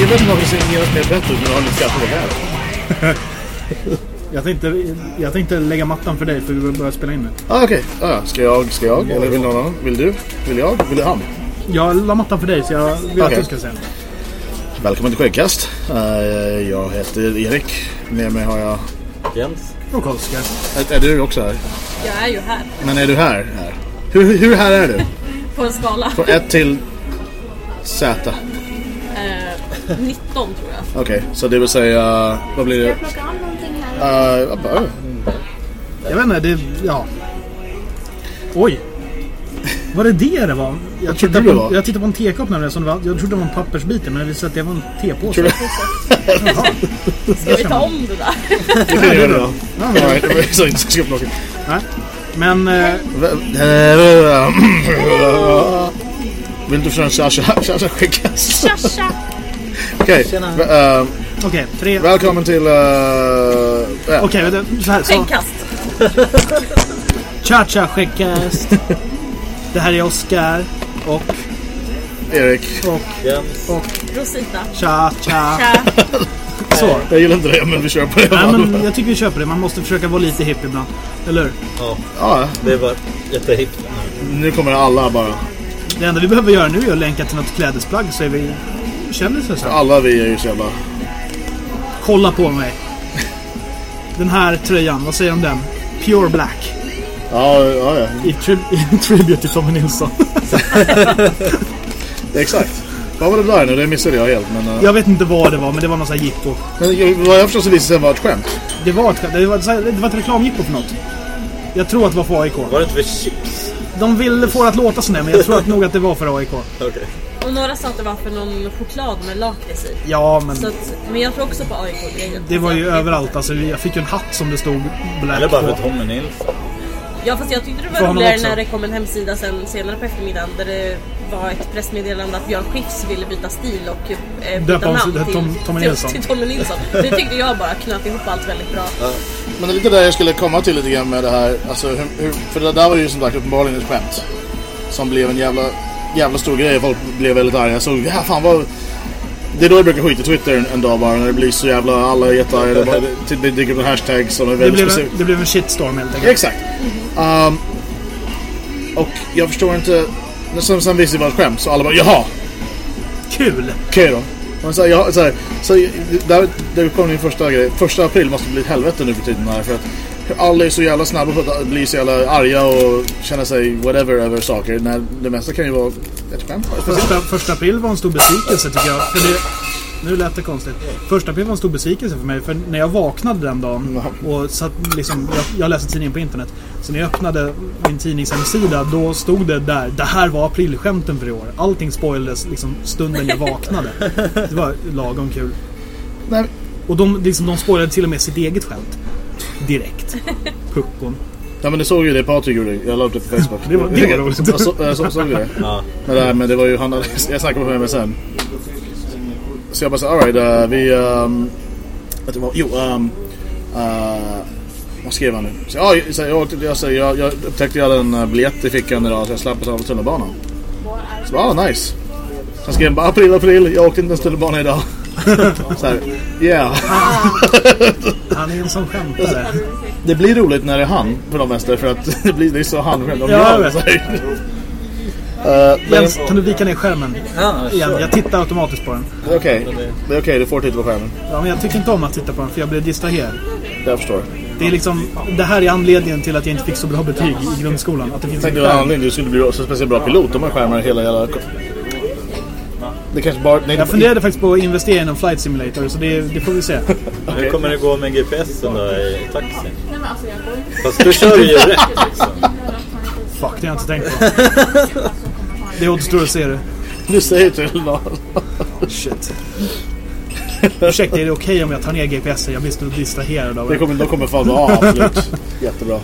Jag vet inte varför det ser mer mer bättre ut när du har lite på det här. Jag tänkte, jag tänkte lägga mattan för dig för vi börjar spela in nu. Ah, Okej, ah, ja. ska jag? Ska jag? Eller vill någon annan? Vill du? Vill jag? Vill han? Jag la mattan för dig så jag vill Okej. att du ska säga. Välkommen till Skäggkast. Eh, jag heter Erik. Med mig har jag... Jens? Och Oskar. Är, är du också här? Jag är ju här. Men är du här? här? Hur, hur här är du? På en skala. Från 1 till Z. Eh, 19 tror jag. Okej, så det vill säga... Vad blir det? plocka an någonting här? Uh, bara, Jag vet inte, det... Ja. Oj. Var det det det var? Jag tittade det på, var? jag tittade på en tekopp nämligen som det var. Jag trodde det var en pappersbit men det visade att det var en tepåse. Ska vi ta om det där? det kan jag göra då. Alright, det var så inte plocka. Nej. Men... Eh, Vill du en tja-tja skäggkast? Tja, tja. Okej, eh, Okej, tre... välkommen till... eh, ja. Okej, vänta. Så här. Så. Skäggkast. Cha-cha skäggkast. Det här är Oskar. Och... Erik. Och... Jens? Rosita. Cha-cha. Tja. Så. Jag gillar inte det, men vi kör på det. Nej, men jag tycker vi kör på det. Man måste försöka vara lite hipp ibland. Eller hur? Ja, Ja, det var jättehippt. nu kommer alla bara. Det enda vi behöver göra nu är att länka till något klädesplagg så är vi kändisar sen. Alla vi är ju så jävla... Kolla på mig. Den här tröjan, vad säger du om den? Pure Black. Ja, ja, ja. I, tri- i tribute till Tommy Nilsson. Exakt. Vad var det där nu? Det missade jag helt. Men, eh, Jag vet inte vad det var, men det var någon sån här jippo. men jag- vad jag förstår så visade det vara ett skämt. Det var ett, det var, här- det var ett reklamjippo för något. Jag tror att det var för AIK. Var det inte för chips? De ville få det att låta sådär, men jag tror att nog att det var för AIK. Okej. Och några sa att det var för någon choklad med lakrits i. Ja, men Så att, men jag tror också på AIK-grejen. det var ju överallt. Alltså, jag fick ju en hatt som det stod Black Eller bara för. Tommy Nilsson. Ja fast jag tyckte det var roligare när det kom en hemsida sen senare på eftermiddagen där det var ett pressmeddelande att Björn Skifs ville byta stil och eh, byta Döpa namn till till, Tom- Tommy Nilsson. till Tommy Nilsson. Det tyckte jag bara knöt ihop allt väldigt bra. Men det är lite där jag skulle komma till lite grann med det här. Alltså, hur, hur, för det där var ju som sagt uppenbarligen ett skämt. Som blev en jävla, jävla stor grej. Folk blev väldigt arga. Så ja, fan vad... Det är då jag brukar skita i Twitter en, en dag bara. När det blir så jävla... Alla är jättearga. Det, bara- det, det dyker upp hashtags som är Det väldigt blev, specifika. en, det blev en shitstorm helt enkelt. Exakt. Um, och jag förstår inte... Sen, sen visste det var ett skämt. Så alla bara jaha. Kul! Okej då. Man säger, ja, så här, så där, där kom min första grej. Första april måste bli ett helvete nu för tiden här. För att alla är så jävla snabba på att bli så jävla arga och känna sig whatever över saker. När det mesta kan ju vara ett skämt. Första, första april var en stor besvikelse tycker jag. För det, nu lät det konstigt. Första april var en stor besvikelse för mig. För när jag vaknade den dagen och satt, liksom, jag, jag läste tidningen på internet. Så när jag öppnade min tidningshemsida då stod det där. Det här var aprilskämten för i år. Allting spoilades liksom stunden jag vaknade. Det var lagom kul. Nej, Och de, liksom, de spoilade till och med sitt eget skämt. Direkt. Puckon. ja, men det såg ju det Patrik gjorde. Jag la upp det på Facebook. Det var- det var roligt. Jag så, jag så, såg det. Ja. Men, det här, men det var ju han Jag snackade med honom sen. Så jag bara så alright, uh, vi... Um, vet du vad? Jo, um, uh, vad skrev han nu? Så, ja, så, jag, jag, så, jag, jag upptäckte jag hade en biljett i fickan idag så jag slapp av tunnelbanan. Så ja, ah, nice. Sen skrev han bara april, april, jag åkte inte ens tunnelbana idag. så här, yeah. Han är en sån skämtare. Det blir roligt när det är han för de mesta för att det, blir, det är så han själv. Ja, jag vet. Uh, men, Jens, kan du vika ner skärmen? Ja, Igen. sure. Jag tittar automatiskt på den. det är okej. Det är okej, du får titta på skärmen. Ja, men jag tycker inte om att titta på den för jag blir distraherad. Jag förstår. Det är liksom, det här är anledningen till att jag inte fick så bra betyg i grundskolan. Att det finns Tänk en skärm. anledningen du skulle bli så speciellt bra pilot om man skärmar hela jävla... Det kanske bara... Nej, Jag funderade faktiskt på att investera i en flight simulator så det, det får vi se. Hur kommer det gå med GPSen då i taxin? Nej, men alltså. Fast du kör ju rätt liksom. Fuck, det har jag inte tänkt på. Det återstår att se det. Du säger till någon. Shit. Ursäkta, är det okej om jag tar ner GPSen? Jag blir så distraherad av Det det. kommer, de kommer fan vara ja, absolut. Jättebra.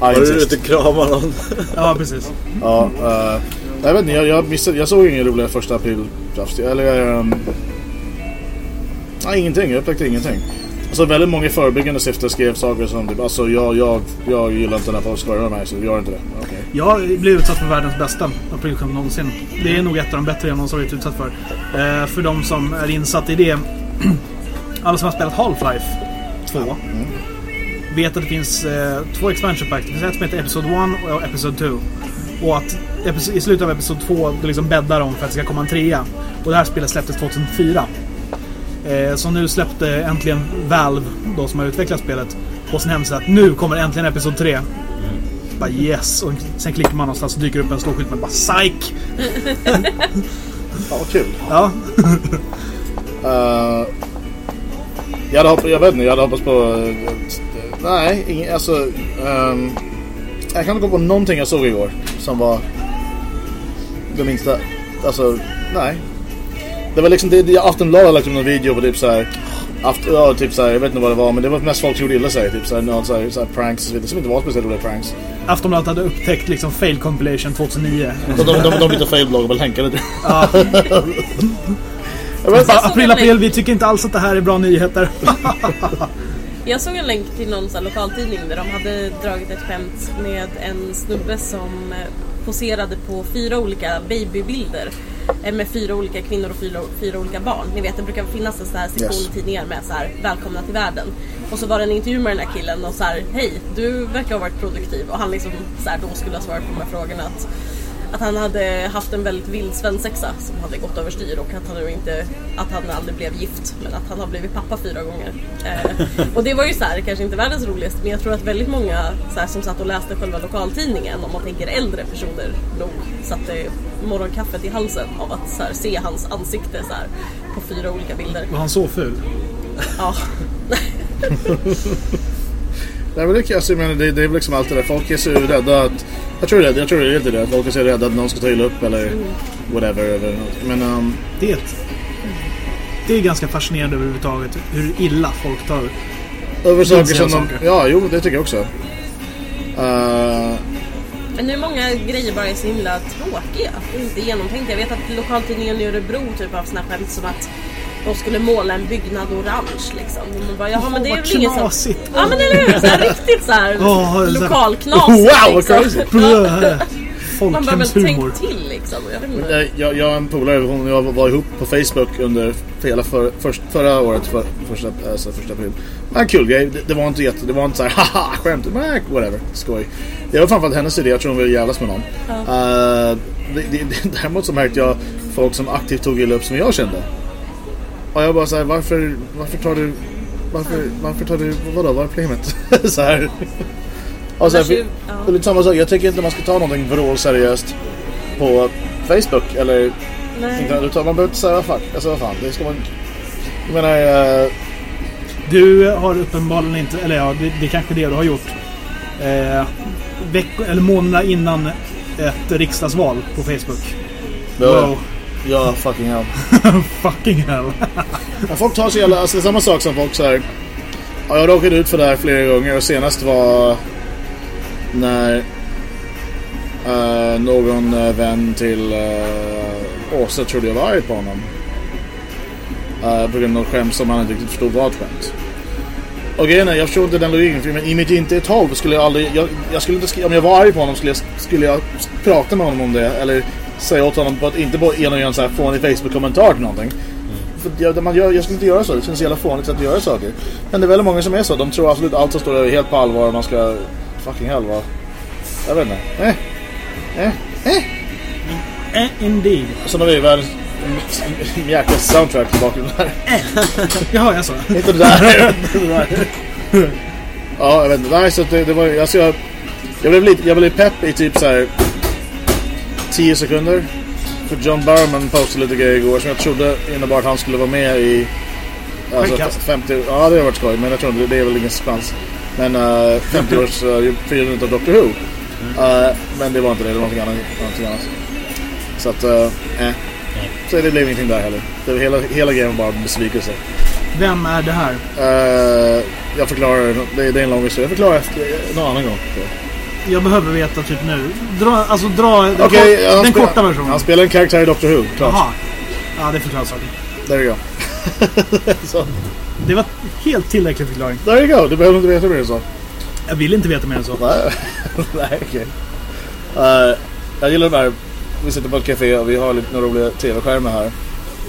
Var du ute och kramade någon? Ja, precis. Ja, uh, jag vet inte, jag, jag, missade, jag såg ingen roliga första april drafts. Eller... Um, Nej, ingenting. Jag upptäckte ingenting. Alltså väldigt många förebyggande syfte skrev saker som typ, alltså jag, jag, jag gillar inte när folk skojar med mig så vi gör inte det. Okej. Jag blev utsatt för världens bästa aprilskämt någonsin. Det är nog ett av de bättre jag någonsin varit utsatt för. Eh, för de som är insatta i det. Alla som har spelat Half-Life 2 vet att det finns eh, två expansion packs. Det finns ett som heter Episode 1 och Episode 2. Och att i slutet av Episode 2 då liksom bäddar de för att det ska komma en trea. Och det här spelet släpptes 2004. Eh, så nu släppte äntligen Valve, de som har utvecklat spelet, på sin hemsida att nu kommer äntligen Episod 3. Bara yes! Och sen klickar man någonstans och dyker upp en stor skylt med bara PSYK! Ja, vad kul. Ja, Uh, jag hade hoppats, jag vet inte, jag hade hoppats på... eh, nej, ingen, alltså... ehm, jag kan inte gå på någonting jag såg igår som var det minsta. Alltså, nej. Det var liksom, det, det, Aftonbladet lagt upp någon video på typ såhär... After, ja, typ såhär, jag vet inte vad det var, men det var mest folk som gjorde illa sig. Typ såhär, någon såhär, såhär pranks och så vidare, som inte var speciellt roliga pranks. Aftonbladet hade upptäckt liksom fail compilation 2009. De, de, de, de bytte failblogg och väl hänkade det. Ja. April, april, vi tycker inte alls att det här är bra nyheter. Jag såg en länk till någon här lokaltidning där de hade dragit ett skämt med en snubbe som eh, poserade på fyra olika babybilder eh, med fyra olika kvinnor och fyra, fyra olika barn. Ni vet det brukar finnas en sån här sektion Yes. i tidningar med så här välkomna till världen. Och så var det en intervju med den här killen och så här hej du verkar ha varit produktiv och han liksom så här, då skulle ha svarat på de här frågorna att att han hade haft en väldigt vild svensexa som hade gått överstyr och att han nu inte, att han aldrig blev gift men att han har blivit pappa fyra gånger. Eh, och det var ju så här, kanske inte världens roligaste men jag tror att väldigt många så här, som satt och läste själva lokaltidningen, om man tänker äldre personer nog, satte morgonkaffet i halsen av att så här, se hans ansikte så här, på fyra olika bilder. Var han så ful? Ja. Nej men det, alltså, jag det, det är väl liksom allt det där. Folk är så rädda att... Jag tror det, jag tror det är helt det. Folk är så rädda att någon ska ta illa upp eller whatever. Eller något. Men um, Det det är ganska fascinerande överhuvudtaget hur illa folk tar över saker som de... Ja, jo det tycker jag också. Uh, Men nu många grejer bara är så himla tråkiga inte genomtänkta. Jag vet att lokaltidningen i Örebro typ har såna skämt som att de skulle måla en byggnad orange liksom. Och bara, jaha men det är väl ingen som... knasigt. Ja men eller hur! Så här, riktigt så här Åh, det är så här- lokalknasigt Wow, liksom. Man bara väl Folkhemshumor. tänk till liksom. Jag vet inte. jag, jag, jag och en polare, hon och jag var ihop på Facebook under för hela för, först, förra året, för, första, alltså första april. Det var en kul grej. Det, det var inte jätte, det var inte så här haha skämt, men whatever, skoj. Det var framförallt hennes idé, jag tror hon ville jävlas med någon. Uh, det, det, det, däremot så märkte jag folk som aktivt tog illa upp som jag kände. Och jag bara såhär, varför, varför tar du, varför, varför tar du, vadå, vad är problemet? så här. Och så här, för- lite samma sak, jag tycker inte man ska ta någonting vrålseriöst på Facebook eller Nej. internet. Utan man behöver inte säga fuck, alltså vad fan, det ska man Jag menar, eh, Du har uppenbarligen inte, eller ja, det, det är kanske det du har gjort. Eh, veckor, eller månader innan ett riksdagsval på Facebook. Wow. Ja fucking hell. Fucking hell. Men folk tar sig jävla, alltså det är samma sak som folk säger. Ja, jag råkade ut för det här flera gånger och senast var när eh, någon eh, vän till uh, Åsa trodde jag var arg på honom. Uh, på grund av något skämt som han inte riktigt förstod var ett skämt. Och grejen är, jag förstår inte den logiken. För men i mitt inte ett halv skulle jag aldrig... Jag, jag skulle inte om jag var arg på honom skulle jag, skulle jag prata med honom om det. Eller säga åt honom att inte bara en och en så här fånig Facebook-kommentar till någonting. För jag, man gör, jag skulle inte göra så. Det känns jävla fånigt att göra saker. Men det är väldigt många som är så. De tror absolut allt som står är helt på allvar. och Man ska... Fucking hell va? Jag vet inte. Eh. Eh. Eh. Eh, indeed. Sen har vi världens jäkla soundtrack i bakgrunden här. Jaha, jag sa. Inte det där. Ja, jag vet inte. Nej, så det, det var alltså jag, jag blev lite, jag blev pepp i typ så här 10 sekunder. För John Barrowman postade lite grejer igår som jag trodde innebar att han skulle vara med i alltså, Skickkast. 50, ja det har varit skoj men jag tror inte det är väl ingen chans. Men uh, 50 års uh, firandet av Doctor Who. Uh, men det var inte det, det var någonting annat. Någonting annat. Så att, uh, eh. Så det blev ingenting där heller. Det var hela, hela grejen var bara besvikelse. Vem är det här? Eh, jag förklarar, det, det är en lång historia. Jag förklarar någon annan gång. Jag behöver veta typ nu. Dra, alltså dra den, Okej, kort, den korta versionen. Han spelar en karaktär i Doctor Who, klart. Jaha. Ja, det förklarar saken. There you go. Det var helt tillräcklig förklaring. there you go. Du behöver inte veta mer än så. Jag vill inte veta mer än så. Nej, okej. Eh, jag gillar de här. Vi sitter på ett café och vi har lite några roliga tv-skärmar här.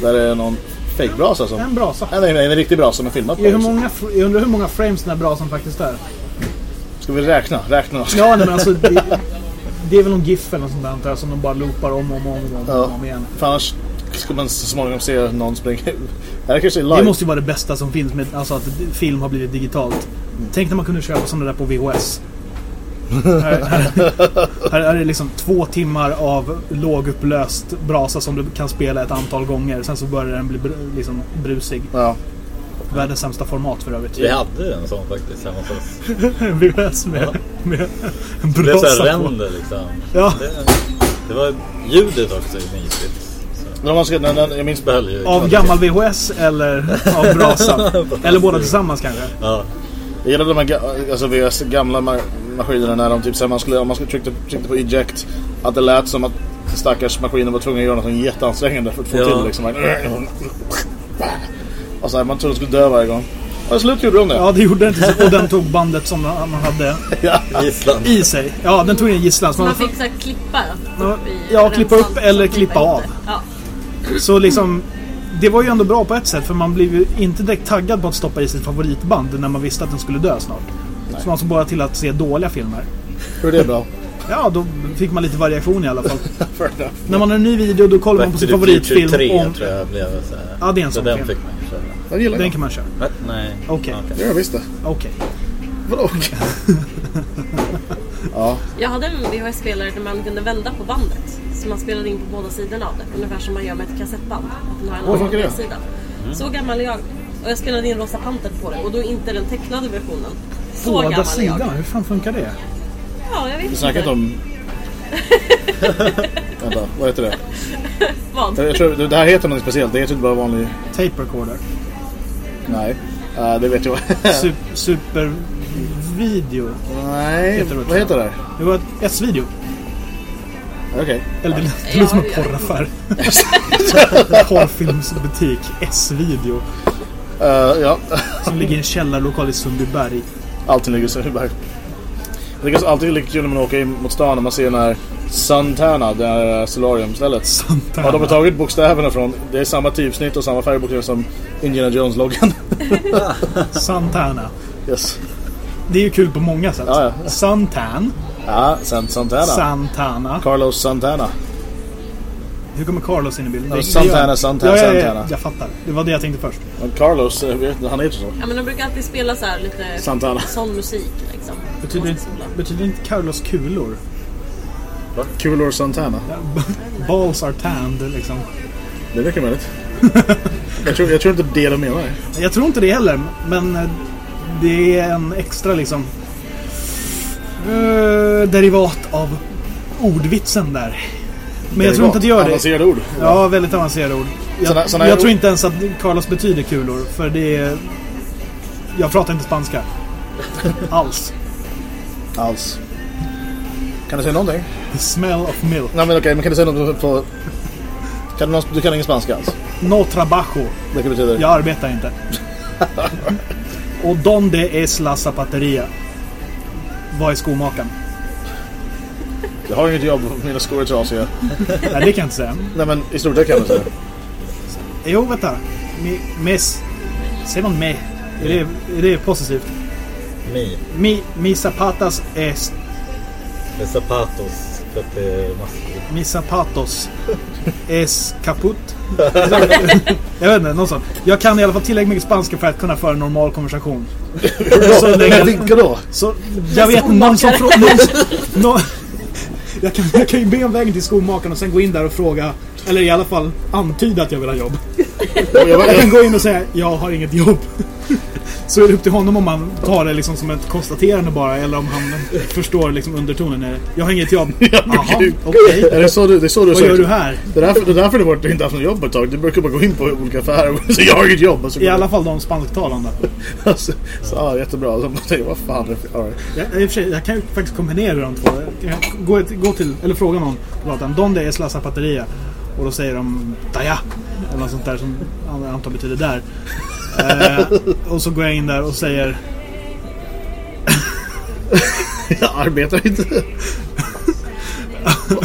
Där är någon fake-brasa som... En brasa. Nej, nej, en riktig brasa som är filmat på. Hur liksom. många, jag undrar hur många frames den här brasan faktiskt är. Ska vi räkna? Räkna. Ja, nej, men alltså det, det är väl någon GIF eller något sånt där som de bara loopar om och om och om, och om, Ja. om igen. För annars ska man så småningom se någon springa ut. Det kanske är live. Det måste ju vara det bästa som finns med alltså att film har blivit digitalt. Tänk när man kunde köpa sådana där på VHS. här, här, här är det liksom två timmar av lågupplöst brasa som du kan spela ett antal gånger. Sen så börjar den bli br- liksom brusig. Ja. Världens sämsta format för övrigt. Vi hade en sån faktiskt hemma hos oss. En VHS med, med en Det blev brasa såhär på. ränder liksom. Ja. Det, det var ljudet också mysigt. Så Men om man ska, när, när, jag minns behöll ju Av gammal VHS eller av brasa? eller båda tillsammans kanske? Ja. Jag gillade de här alltså VHS gamla ma- maskinerna när de typ så här, man skulle, om man skulle tryckte, tryckte på eject att det lät som att stackars maskinen var tvungen att göra något jätteansträngande för att få Ja. till liksom. Och så här, man trodde det skulle dö varje gång. Och slut gjorde de det. Ja, det gjorde den inte. Och den tog bandet som man hade Ja. I sig. Ja, den tog in gisslan. Så, Man man, fick så här klippa Ja, upp ja, klippa upp eller klippa av. Ja. så liksom... Det var ju ändå bra på ett sätt för man blev ju inte direkt taggad på att stoppa i sitt favoritband när man visste att den skulle dö snart. Så man såg bara till att se dåliga filmer. Hur är det bra? Ja, då fick man lite variation i alla fall. När man har en ny video då kollar man på sin favoritfilm 3 om... tror jag blev så här. Ja, det är en Så sån den film. fick man ju köra. Jag gillar Den det. kan man köra. Va? Nej. Okej. Ja, jag visste. Okej. Vadå? ja. Jag hade en VHS-spelare där man kunde vända på bandet. Så man spelade in på båda sidorna av det. Ungefär som man gör med ett kassettband. Att den har en funkar det? B-sida. Så gammal är jag. Och jag spelade in Rosa Pantern på det. Och då inte den tecknade versionen. Så Båda gammal är sidorna, jag. hur fan funkar det? Ja, jag vet Vi snackar inte om... Vänta, vad heter det? Vad? Jag tror, det här heter något speciellt. Det heter inte bara vanlig... Tape recorder. Nej. Uh, det vet jag. Su- supervideo. Nej, Heter det vad heter det? Det var ett S-video. Okej. Eller det, det Ja, låter som en ja. porraffär. Porrfilmsbutik. S-video. Uh, ja. Som ligger i en källarlokal i Sundbyberg. Allting ligger i Sundbyberg. Det är alltid lika kul när man åker in mot stan och man ser den här Santana, det här solariumstället. Santana. Ja, de har tagit bokstäverna från, det är samma typsnitt och samma färgbokstäver som Indiana Jones-loggan. Santana. yes. Det är ju kul på många sätt. Ja, ja. Santan. Ja, Sant Santana. Santana. Carlos Santana. Hur kommer Carlos in i bilden? Ja, Santana, Santana, ja, ja, ja, Santana. Jag fattar. Det var det jag tänkte först. Men Carlos, eh, han heter så. Ja men de brukar alltid spela så här lite Santana. sån musik liksom. Betyder, betyder inte Carlos kulor? Kulor Santana. Balls are tanned liksom. Det är mycket möjligt. jag, tror, jag tror inte det de menar. Jag tror inte det heller, men eh, det är en extra liksom eh, derivat av ordvitsen där. Men jag tror inte att det gör det. Avancerade ord. Ja, väldigt avancerade ord. Jag, Såna- såna jag tror inte ens att Carlos betyder kulor, för det är... Jag pratar inte spanska. Alls. Alls. Kan du säga någonting? The smell of milk. Nej men okej, men kan du säga något på... Kan du, någon, du kan ingen spanska alls? No trabajo. Vilket betyder? Jag arbetar inte. Och donde es la zapateria? Vad är skomakaren? Jag har inget jobb, mina skor är trasiga. Nej, det kan jag inte säga. Nej men i stort sett kan du säga. Jo, vänta. Mi, mes. Säger man me? Är det, är det positivt? Mi. Mi, mi zapatas es... Med zapatos. För att det är maskigt. Mi zapatos es kaput. jag vet inte, något sånt. Jag kan i alla fall tillräckligt mycket spanska för att kunna föra en normal konversation. Så länge- Vilka då? Så jag vet någon som frågar... Någon, någon, jag, kan, jag kan ju be om vägen till skomakaren och sen gå in där och fråga. Eller i alla fall antyda att jag vill ha jobb. Jag, kan jag, gå in och säga jag har inget jobb. Så är det upp till honom om man tar det liksom som ett konstaterande bara eller om han förstår liksom undertonen. är det, Jag har inget jobb. Jaha, okej. är det så du, det är så du Vad gör du här? Det är därför, det är därför du varit- inte haft något jobb ett tag. Du brukar bara gå in på olika affärer och säga jag har inget jobb. I alla fall de spansktalande. så, så, ja, jättebra. Så man tänker, vad fan. All right. Jag, i och för sig, jag kan ju faktiskt kombinera de två. Gå, gå till, eller fråga någon gatan. Donde la zapateria? Och då säger de Daja! Eller något sånt där som jag antar betyder där. Eh, och så går jag in där och säger Jag arbetar inte.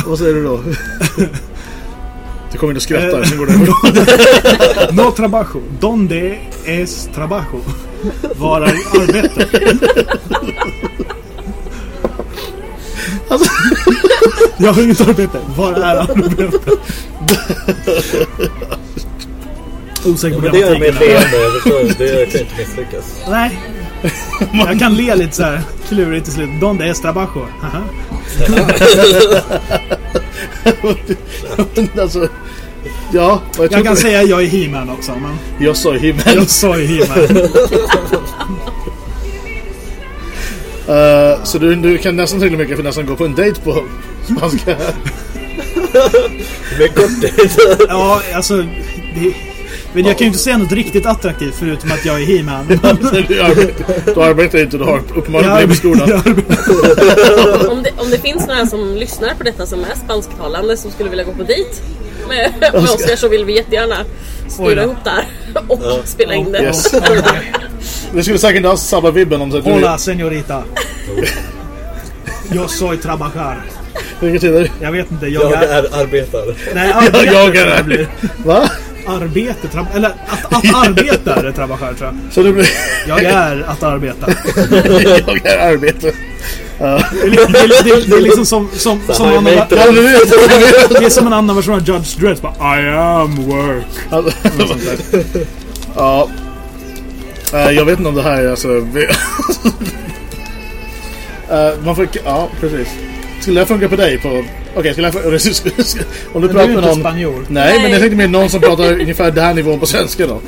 Vad- säger du då? Du kommer in och skrattar, sen går du. No trabajo. Donde es trabajo? Var är arbete? Alltså, Jag har inget arbete. Var är arbete? Osäker på Men det är med ett leende, jag förstår. Det kan inte misslyckas. Nej. Jag kan le lite så här klurigt till slut. Donde es trabajo? Haha. alltså, ja, jag, Jag kan trodde- säga jag är He-Man också. Men Jag sa himmel. jag sa He-Man. Uh, så du, du kan nästan till och med kanske nästan gå på en dejt på spanska. Med korthet. Ja, alltså. Det, men jag kan ju inte säga något riktigt attraktivt förutom att jag är He-Man. du, arbetar, du inte, du har uppenbarligen problem i skolan. Om det, om det finns några som lyssnar på detta som är spansktalande som skulle vilja gå på dejt med, med Oskar så vill vi jättegärna styra ihop det här och spela in det. Yes. Det skulle säkert ha samma vibben om det Hola, señorita. Jag soy trabajar. Vilket betyder? Jag vet inte, jag, Jag är... är arbetare. Nej, arbete jag är- det blir. Va? Arbete, eller att, att arbeta är trabajar tror jag. Så du blir... Jag är att arbeta. jag är arbete. Det är, li- det är, det är, det är liksom som, som, som en annan. Ja. Det är som en annan version av Judge Dredd. I am work. Alltså, ja. Eh, jag vet inte om det här är alltså... Eh, man får... Ja, precis. Skulle det funka på dig på... Okej, skulle jag... Om du Men du pratar är med inte någon... spanjor. Nej, men Nej. jag tänkte mer någon som pratar ungefär den här nivån på svenska då.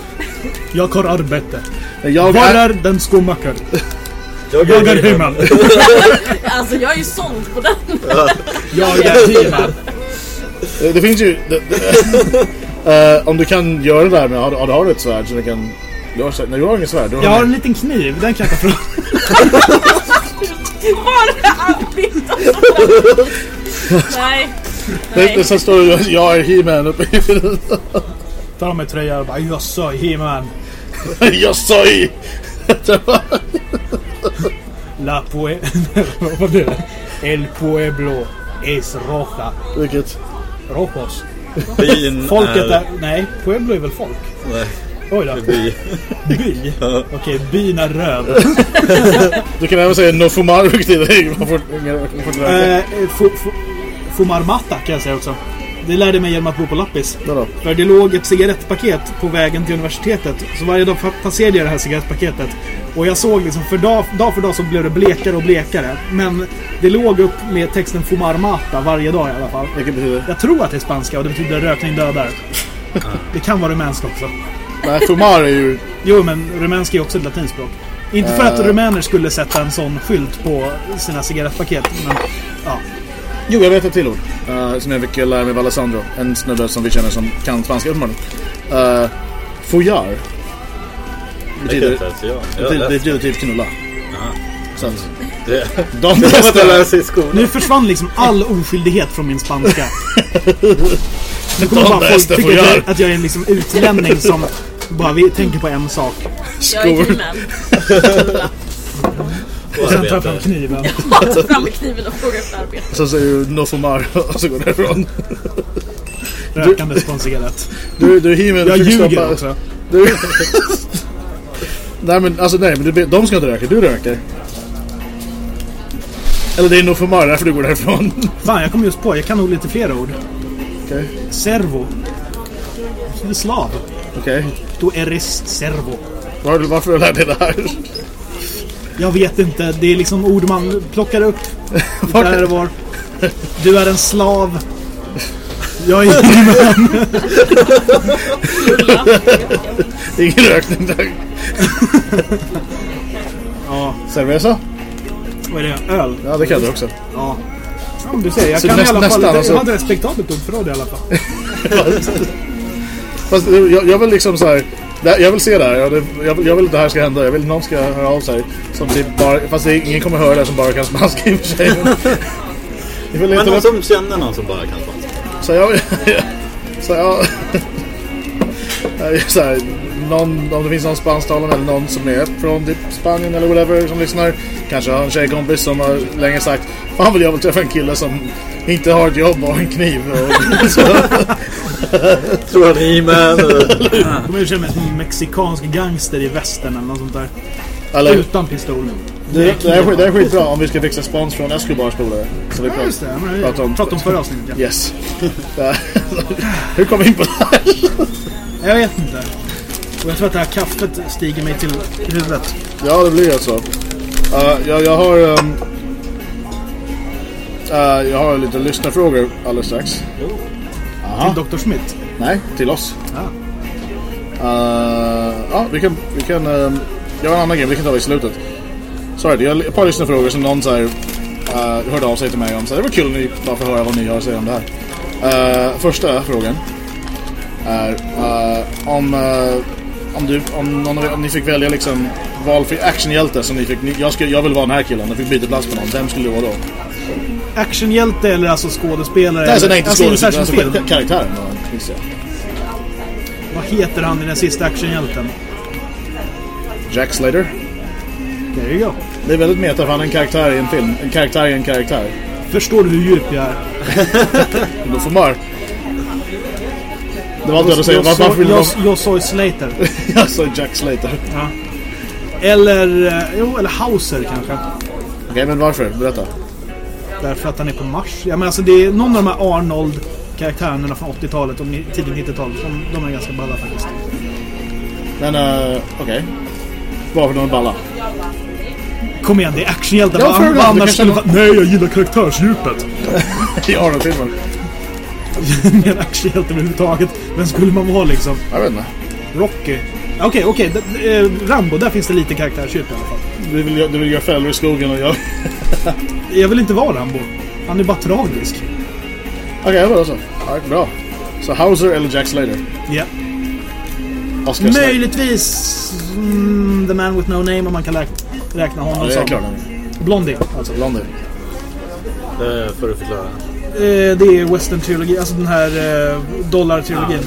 Jag har arbete. Jag Var är... är den skomakare? Jag Jag är He-Man. Alltså jag är ju såld på den. Jag är He-Man. Det finns ju... Det, det, eh, om du kan göra det där med... Har, du- har, du- har du ett svärd så du kan... Du har, nej, du har inget svärd. Du har Jag har en liten kniv. Den kan jag ta fram. Bara arbeta. Nej. Nej. sen står det jag är He-Man uppe i... Tar av mig tröjan och bara jag sa He-Man. jag sa i... La pue... Vad blir det? El pueblo es roja. Vilket? Rojos. Folket är... är... Nej, pueblo är väl folk? Nej, Oj då. by. By? Okej, byn är röd. Du kan även säga no fumar vilket är... Man får, man får. Eh, fu, fumarmata kan jag säga också. Det lärde jag mig genom att bo på Lappis. Vadå? För det låg ett cigarettpaket på vägen till universitetet. Så varje dag passerade jag det här cigarettpaketet. Och jag såg liksom, för dag, dag för dag så blev det blekare och blekare. Men det låg upp med texten Fumarmata varje dag i alla fall. Vilket betyder? Jag tror att det är spanska och det betyder rökning dödar. Det kan vara rumänska också. Nej, fumar är ju... Jo, men rumänska är också ett latinspråk. Inte för att rumäner skulle sätta en sån skylt på sina cigarettpaket, men ja. Jo, jag vet ett till ord. eh, som jag fick lära mig av Alessandro. En snubbe som vi känner som kan spanska uppenbarligen. Uh, Fojar. Det Betyder, kan inte ens jag. betyder, Jag det läste. betyder typ knulla. Så att, Det de det sig i skolan. Nu försvann liksom all oskyldighet från min spanska. Nu kommer bara folk tycka att jag är en liksom utlänning som bara vi tänker på en sak. Jag är Skor. He-Man. Och sen tar jag fram kniven. Ta fram med kniven och fråga efter arbete. Så säger du no fumar och så går det därifrån. Rökandes på en cigarett. Du, du He-Man, Jag du ljuger stoppa- också. Du... nej men alltså nej, men du, de ska inte röka, du röker. Eller det är nog för Mara därför du går därifrån. Fan, jag kom just på. Jag kan nog lite fler ord. Okej, Servo. Det är slav. Okej. Du eres servo. Var, varför du lärt dig det här? Jag vet inte. Det är liksom ord man plockar upp. Här och var. Du är en slav. Jag är Ingen rökning där. Ja, Cerveza? vad är det? Öl? Ja, det kan du också. Ja. Som du säger, jag Så kan näst- i alla fall... nästan, jag alltså. hade respektabelt ordförråd i alla fall. Fast jag, jag vill liksom så här. Jag vill se det här. Jag, jag, vill, jag vill att det här ska hända. Jag vill att någon ska höra av sig. Som typ bara, fast det, ingen kommer höra det som bara kan spanska i och för sig. Men, jag någon upp, som känner någon som bara kan spanska. så jag, Så, ja. så här, någon, om det finns någon spansktalande eller någon som är från typ Spanien eller whatever som lyssnar. Kanske har en tjejkompis som har länge sagt Fan vill jag vill träffa en kille som inte har ett jobb och en kniv. Och, så, Tror han He-Man? De är ju som en mexikansk gangster i västern eller något sånt där. eller, Utan pistol. det, det, är, skit- det är skitbra om vi ska fixa spons från Escobars polare. Så vi Ja, just det. Men Prata om- pratade om förra avsnittet. Ja. Yes. Hur kom vi in på det här? Jag vet inte. Och jag tror att det här kaffet stiger mig till huvudet. Ja, det blir alltså. Uh, jag, jag har... Um, uh, jag har lite lyssnarfrågor alldeles strax. Till Dr. Smith. Nej, till oss. Ja. Uh, ja, vi kan... Vi kan um, jag har en annan grej, vi kan ta det i slutet. Sorry, jag har ett par lyssnarfrågor som någon så här, uh, hörde av sig till mig om. Så här, det var kul ni bara får höra vad ni har att säga om det här. Uh, första frågan är uh, om, uh, om, du, om, någon, om ni fick välja liksom valfri actionhjälte som ni fick, ni, jag, skulle, jag vill vara den här killen, jag fick byta plats med någon. Vem skulle du vara då? Actionhjälte eller alltså skådespelare? Nej, alltså, nej inte alltså, skådespelare, alltså film. karaktären. det. Vad heter han i den sista actionhjälten? Jack Slater. There you go. Det är väldigt meta för han är en karaktär i en film. En karaktär i en karaktär. Förstår du hur djup jag är? Då får man. Det var allt jag hade att säga. Jag, jag, du sa Slater. Jag sa Jack Slater. Ja. Eller, eh, jo, eller Hauser kanske. Okej, men varför? Berätta. Därför att han är på Mars. Ja, men alltså det är någon av de här Arnold-karaktärerna från 80-talet och tidigt 90-tal. De, de är ganska balla faktiskt. Men uh, okej. Varför de är balla? Kom igen, det är actionhjältar. Ja, Vad annars kanske skulle vara... Nej, jag gillar karaktärsdjupet. I Arnold-filmen. Med en actionhjälte överhuvudtaget. Men skulle man vara liksom Jag vet inte. Rocky? Okej, okej. d- eh, Rambo, där finns det lite karaktärsdjup i alla fall. Du vill, du vill göra fällor i skogen och jag... Jag vill inte vara Rambo. Han är bara tragisk. Okej, okay, bra så. Ja, bra. Så Hauser eller Jack Slater? Ja. Oscar Slater. Möjligtvis mm, The Man With No Name om man kan räk- räkna honom Ja, det är som. klart. Blondie. Alltså. Blondie. Det får du förklara. Eh, det är western-trilogi, alltså den här eh, dollar-trilogin.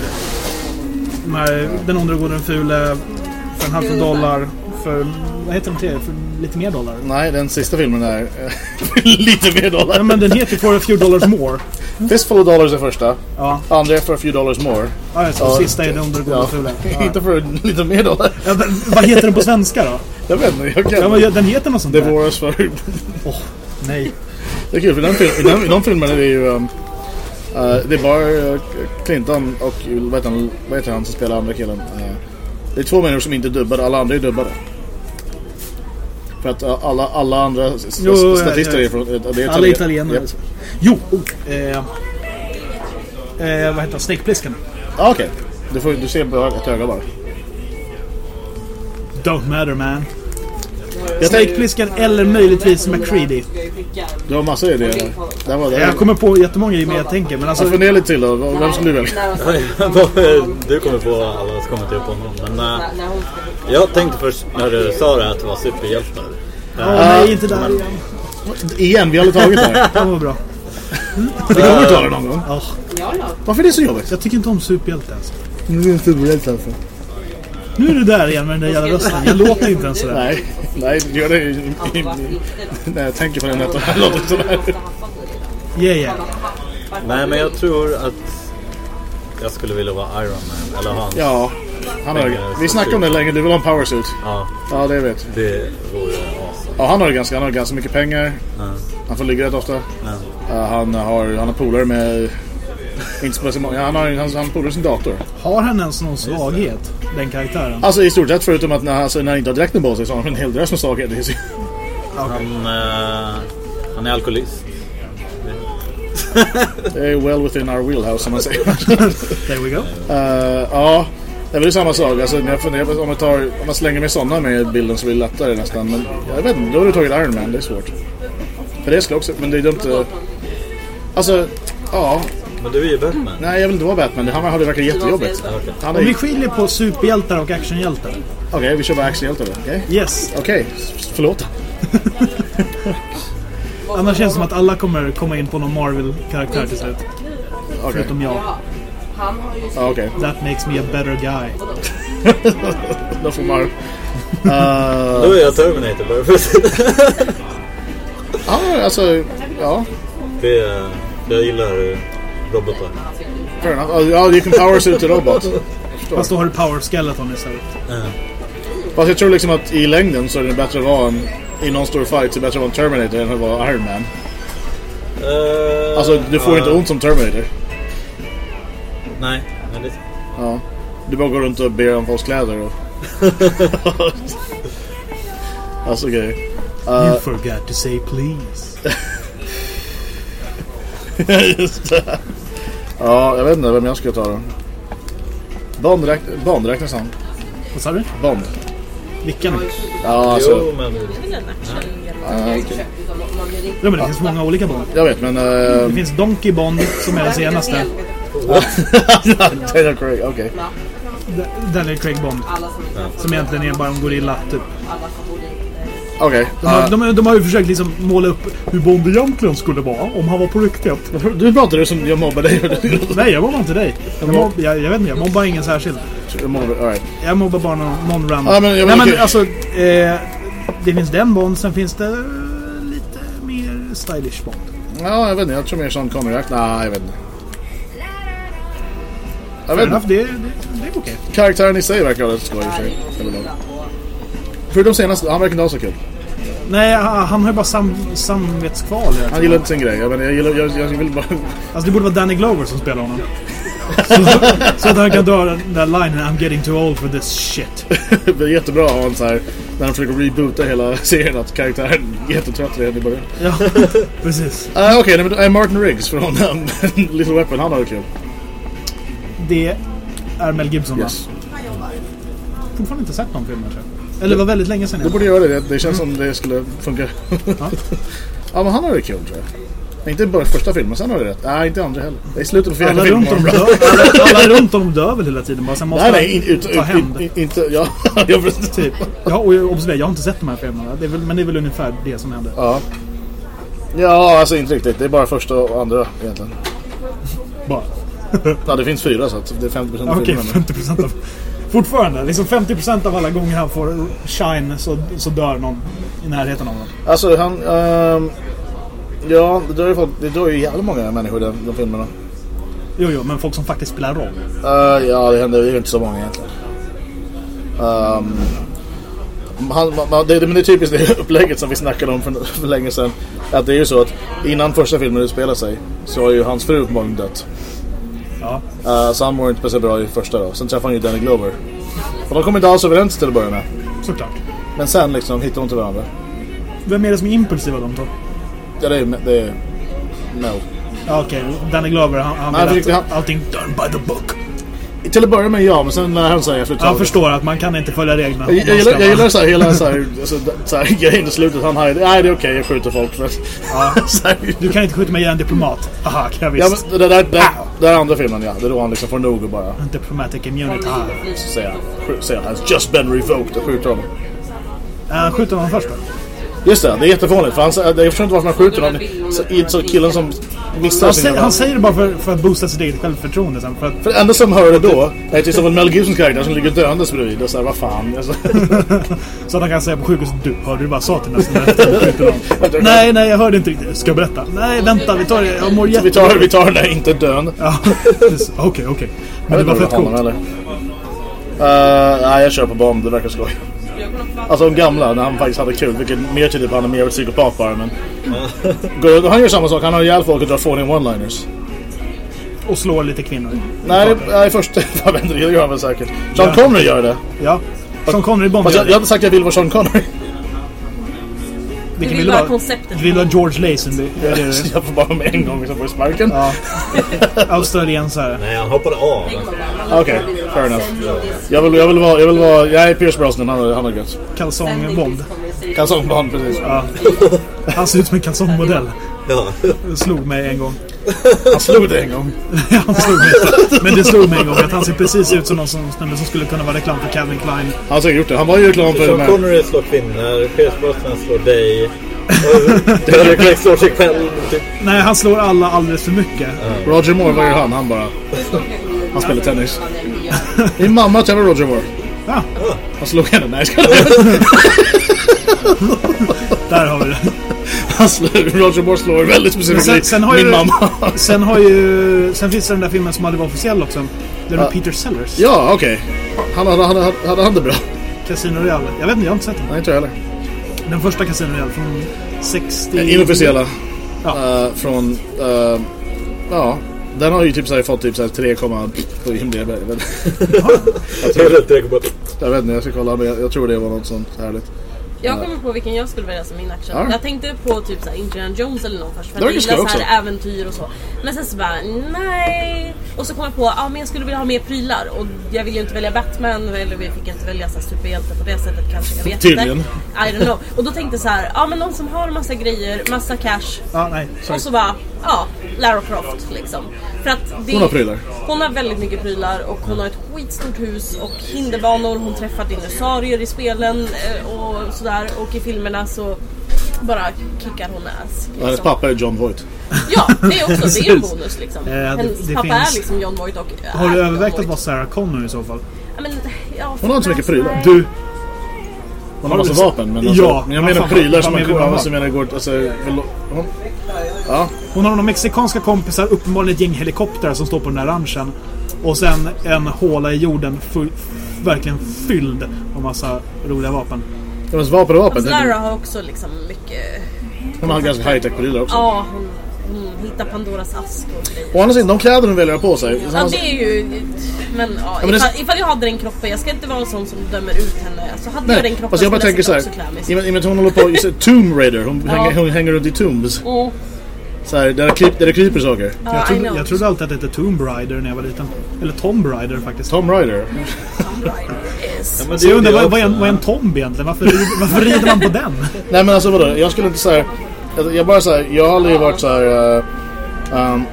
De här, den onda, den gode, den fule, för en halv dollar, för, vad heter den tredje? För lite mer dollar. Nej, den sista filmen är eh, lite mer Ja, dollar. men den heter For a few dollars more. Fistful of Dollars är första. Ja, Andra är For a few dollars more. ja det. Ja. Sista är den gode, Ja. den fule. Ja. Inte för lite mer dollar. Ja, men, vad heter den på svenska då? Jag vet inte, jag kan... Ja, men, den heter något sånt där. Divorce för... Nej. Det är kul för den film, i, den, i de filmerna är det ju... Um, uh, det är bara uh, Clinton och vad heter, han, vad heter han som spelar andra killen? Uh, det är två människor som inte är dubbade, alla andra är dubbade. För att alla, alla andra Jo, ja, statister ja. är från... Uh, det är Alla italien- italienare. Japp. alltså. Jo! Oh, eh, eh, vad heter han? Snake Plissken. Ah, Okej, du, får, du ser bara ett öga bara. Don't matter man. Jag Snake tänk, Plissken eller möjligtvis McCready. du har massor idéer. Det var det. Jag kommer på jättemånga i med jag tänker. Men alltså, Jag funderar lite till då. Vem skulle du välja? du kommer på alla, så kommer jag på någon. Men äh, jag tänkte först när du sa det att det var superhjältar. Åh nej, inte där igen. Igen, vi har aldrig tagit det här. Det var bra. Vi kommer ta det någon gång. Ja, Varför är det så jobbigt? jag tycker inte om superhjältar ens. Det är inte roligt alltså. Nu är du där igen med den där jävla rösten. Jag låter inte ens sådär. Nej, nej, det gör det i- När jag tänker på den här det låter det sådär. Yeah, yeah. Nej men jag tror att jag skulle vilja vara Iron Man. Eller han. Ja, han har, vi snackade om det länge. Du vill ha en powersuit. Ja, Ja, det vet vi. det vore. Ja, han har ganska, han har ganska mycket pengar. Ja. Han får ligga rätt ofta. Ja. Ja, han har, han har polare med... Inte så många. Han har, han, han polare sin dator. Har han ens någon svaghet? Den karaktären? Alltså i stort sett förutom att när, alltså, när han inte har dräkten på sig så har han en hel drös med svagheter. i sig. Han, eh, han är alkoholist. Det är well within our wheelhouse som man säger. There we go. Eh, ja, det är väl samma sak. Alltså, när jag funderar på om, jag tar, om man slänger med sådana med bilden så blir det lättare nästan. Men jag vet inte, då har du tagit Iron Man. Det är svårt. För det skulle också, men det är dumt. Alltså, ja. Men du är ju Batman. Nej, jag vill inte vara Batman. Han hade verkligen jättejobbigt. Ja, okej. Han Om vi är, skiljer på superhjältar och actionhjältar. okej, vi kör bara actionhjälte då. Okej, Yes. Okej, s- förlåt. Annars känns det som att alla kommer komma in på någon Marvel-karaktär till slut. Okej. Förutom jag. Ja, okej. That makes me a better guy. Då får man... Då Uh, är jag Terminator bara för ja, alltså... Ja. det är, Jag gillar eh, robotar. Fair enough. Ja, you can power suit to robot. Fast då har du Power Skeleton istället. Fast jag tror liksom att i längden så är det bättre att vara en... I någon stor fight så är det bättre att vara en Terminator än att vara Iron Man. Eh, Alltså, du får ja. inte ont som Terminator. Nej, det... Ja. Du bara går runt och ber om folks kläder och... alltså grejer. You forgot to say please. Just det. Ja, jag vet inte vem jag ska ta då. Bond, räk Bond räknas han? Vad sa du? Bond. Vilka nu? Ja, alltså... Jo, men... Det ja, okej. Men det finns många olika Bond. Jag vet, men... Det Uh, finns Donkey Bond som är den senaste. Taylor Craig, okej. Daniel Craig Bond. Som egentligen är bara en gorilla, typ. Okej. De har, Uh, de, de har ju försökt liksom måla upp hur Bond egentligen skulle vara om han var på riktigt. du pratar som jag mobbar dig. Nej, jag mobbar inte dig. Jag, mobb, jag, jag vet inte, jag mobbar ingen särskild. Jag mobbar, all right. Jag mobbar bara någon, någon random. Ja, men jag- Nej, men okej. alltså... Eh, det finns den Bond, sen finns det eh, lite mer stylish Bond. Ja, jag vet inte. Jag tror mer Sean Connery. Nej, jag vet inte. Jag vet enough, inte. det, det, det är okej. Karaktären i sig verkar rätt skoj i och för sig. överlag. Förutom senaste, han verkar inte ha så kul. Nej, han, han har ju bara sam, samvetskval. jag Han gillar inte sin grej. Jag, menar, jag, gillar, jag, jag vill bara... Alltså det borde vara Danny Glover som spelar honom. så, så att han kan dra den där linen I'm getting too old for this shit. det är jättebra att ha en så här... När de försöker reboota hela serien att karaktären är jättetrött redan i början. Ja, precis. Uh, Okej, okay, uh, Martin Riggs från Little Weapon. Han har det kul. Det är Mel Gibson Yes. va? Fortfarande inte sett någon film jag. Eller det var väldigt länge sedan. Du borde göra det. Det känns som det skulle funka. ja, men han har det kul tror jag. Inte bara första filmen, sen har det rätt. Nej, inte andra heller. Det är slutet på fjärde Alla filmen. runt, alla, alla runt om dör väl hela tiden bara. Sen måste Nej, nej, ta hämnd. in, inte... Ja, jag precis. Typ. Ja, och observera, jag har inte sett de här filmerna. Det väl, men det är väl ungefär det som händer. Ja. Ja, alltså inte riktigt. Det är bara första och andra egentligen. Bara. Ja, det finns fyra så att det är 50% av Okej, filmen. 50% av... Fortfarande, liksom 50% av alla gånger han får shine så, så dör någon i närheten av honom. Alltså han... ehm, ja, det dör ju folk, det dör ju jävligt många människor i de, de filmerna. Jo, jo, men folk som faktiskt spelar roll. Eh, ja, det händer ju inte så många egentligen. Um, han, man, det, men det är typiskt det upplägget som vi snackade om för, för länge sedan. Att det är ju så att innan första filmen utspelar sig så har ju hans fru uppenbarligen dött. Ja. Uh, så han mår inte speciellt bra i första då. Sen träffar han ju Danny Glover. Och de kommer inte alls överens till att börja med. Såklart. Men sen liksom hittar de till varandra. Vem är det som är impulsiv av de två? Ja, det är, det är Mel. Ja, okej. Danny Glover, han, han Nej, vill att allting done by the book. Till att börja med ja, men sen när han säger efter ett Han förstår att man kan inte följa reglerna. Jag, jag, gillar, jag gillar så här, hela så här, alltså, så här, grejen i slutet. Han har nej det är okej, jag skjuter folk. Men, Ja. så här, Du kan inte skjuta mig, jag är en diplomat. Haha, kan jag ja, visst. men det där, det, det är andra filmen ja. Det är då han liksom får nog och bara Diplomatic immunity. säga, säga has just been revoked och skjuter honom. Uh, skjuter honom först då? Just det, det är jättefånigt. För han, säger- jag förstår inte varför man skjuter så, i så killen som missar Han, säger, han säger det bara för, för att boosta sitt eget självförtroende sen. För att, För det enda som hör det då är till exempel Mel Gibsons karaktär som ligger döendes bredvid och såhär, vad fan. Alltså, så att han kan säga på sjukhuset Du, hörde du jag sa till nästan? Nej, nej, jag hörde inte riktigt. Ska jag berätta? Nej, vänta, vi tar det. Jag mår vi, jättebra. tar, vi tar den där inte precis. Okej, okej. Men det var fett coolt. Uh, nej, jag kör på Bond. Det verkar skoj. Alltså de gamla, när han faktiskt hade kul. Vilket mer tyder på att han är mer psykopat bara. Men... Han gör samma sak. Han har ihjäl folk och drar fåniga one-liners. Och slår lite kvinnor. Nej, det- nej först... Inte, det gör han väl säkert. Sean Ja. Connery gör det. Ja. Sean Connery Bond Fast jag, jag hade sagt att jag vill vara Sean Connery. Vilken vill du vara vara? konceptet. Du vill vara George Lazenby. Det är det du- Jag får bara med en gång liksom få i sparken. Ja. Australiensare. Nej, han hoppade av. Okej, fair enough. Jag vill, jag vill vara... Jag vill vara... Jag är Pierce Brosnan. Han, har- han har gött. Kalsong-Bond. Kalsongband, precis. Ja. Han ser ut som en kalsongmodell. Ja. Det slog mig en gång. Han slog det en gång. han slog mig. Men det slog mig en gång att han ser precis ut som någon som, som skulle kunna vara reklam för Calvin Klein. Han har säkert gjort det. Han var ju reklam för Sean. Connery slår kvinnor, Pierce Brosnan slår dig. Daniel Craig slår sig själv. Typ. Nej, han slår alla alldeles för mycket. Roger Moore, vad gör han? Han bara... Han spelar tennis. Min mamma träffade Roger Moore. Ja, Han slog henne. Nej, jag där har vi det. Han slog, Roger Moore slår väldigt specifikt sen, sen, har min ju, mamma. sen har ju... Sen finns det den där filmen som aldrig var officiell också. Den med Peter Sellers. Ja, okej. Han hade, hade, hade han det bra? Casino Royale. Jag vet inte, jag har inte sett den. Nej, inte jag heller. Den första Casino Royale från 60... Eh, Inofficiella. Ja. Eh, från... eh, ja. Den har ju typ såhär, fått typ såhär 3, på IMDB. Jag Jag vet inte, jag ska kolla men jag, jag tror det var något sånt härligt. Jag kommer på vilken jag skulle välja som min action. Ja. Jag tänkte på typ såhär Indiana Jones eller någon först. För Det var jag gillar såhär äventyr och så. Men sen så bara, nej. Och så kom jag på, ja men jag skulle vilja ha mer prylar. Och jag vill ju inte välja Batman. Eller vi fick inte välja så superhjälte på det sättet kanske. Jag vet Tydligen. inte. I don't know. Och då tänkte jag så här, ja men någon som har massa grejer, massa cash. Ja, nej. Sorry. Och så bara, ja, Lara Croft liksom. För att det, Hon har prylar. Hon har väldigt mycket prylar och hon har ett skitstort hus och hinderbanor. Hon träffar dinosaurier i spelen eh, och sådär. Och i filmerna så bara kickar hon ass. Och hennes Liksom. pappa är John Voight. Ja, det är också det är en bonus liksom. Eh, Hennes pappa finns- är liksom John Voight och... Har du övervägt att vara. Sarah Connor i så fall? Ja, men, ja, Hon har inte så mycket prylar. nej. Du, Hon har du massa sett- vapen. Men alltså, Ja, men jag menar fan, prylar som man du? alltså, menar går... Alltså, hon, ja, hon har några mexikanska kompisar, uppenbarligen ett gäng helikoptrar som står på den där ranchen. Och sen en håla i jorden full, verkligen fylld av massa roliga vapen. hennes vapen och vapen. Fast Lara har också liksom mycket... Hon har ganska high-tech prylar också. Ja, hon, hon hittar Pandoras ask och grejer. Å andra sidan, de kläder hon väljer att ha på sig. Ja det är ju... Men ja, men det- ifall, ifall jag hade den kroppen, jag ska inte vara en sån som dömer ut henne. Så hade jag den kroppen fast jag bara tänker så här. I och med- att hon håller på... just Tomb Raider. Hon, Ja. hänger, hon hänger runt i tombs. Mm. Så här, där, det kryp, där det kryper saker. Ja, Jag trodde, jag trodde alltid att det hette Tomb Raider när jag var liten. Eller Tomb Raider faktiskt. Tom Raider. Yes. men Så jag undrar, vad, vad, är en, vad är en tomb egentligen? Varför, rider- varför rider man på den? Nej men alltså vadå? Jag skulle inte säga... Jag, jag bara säger, jag har aldrig varit så här. Uh, um,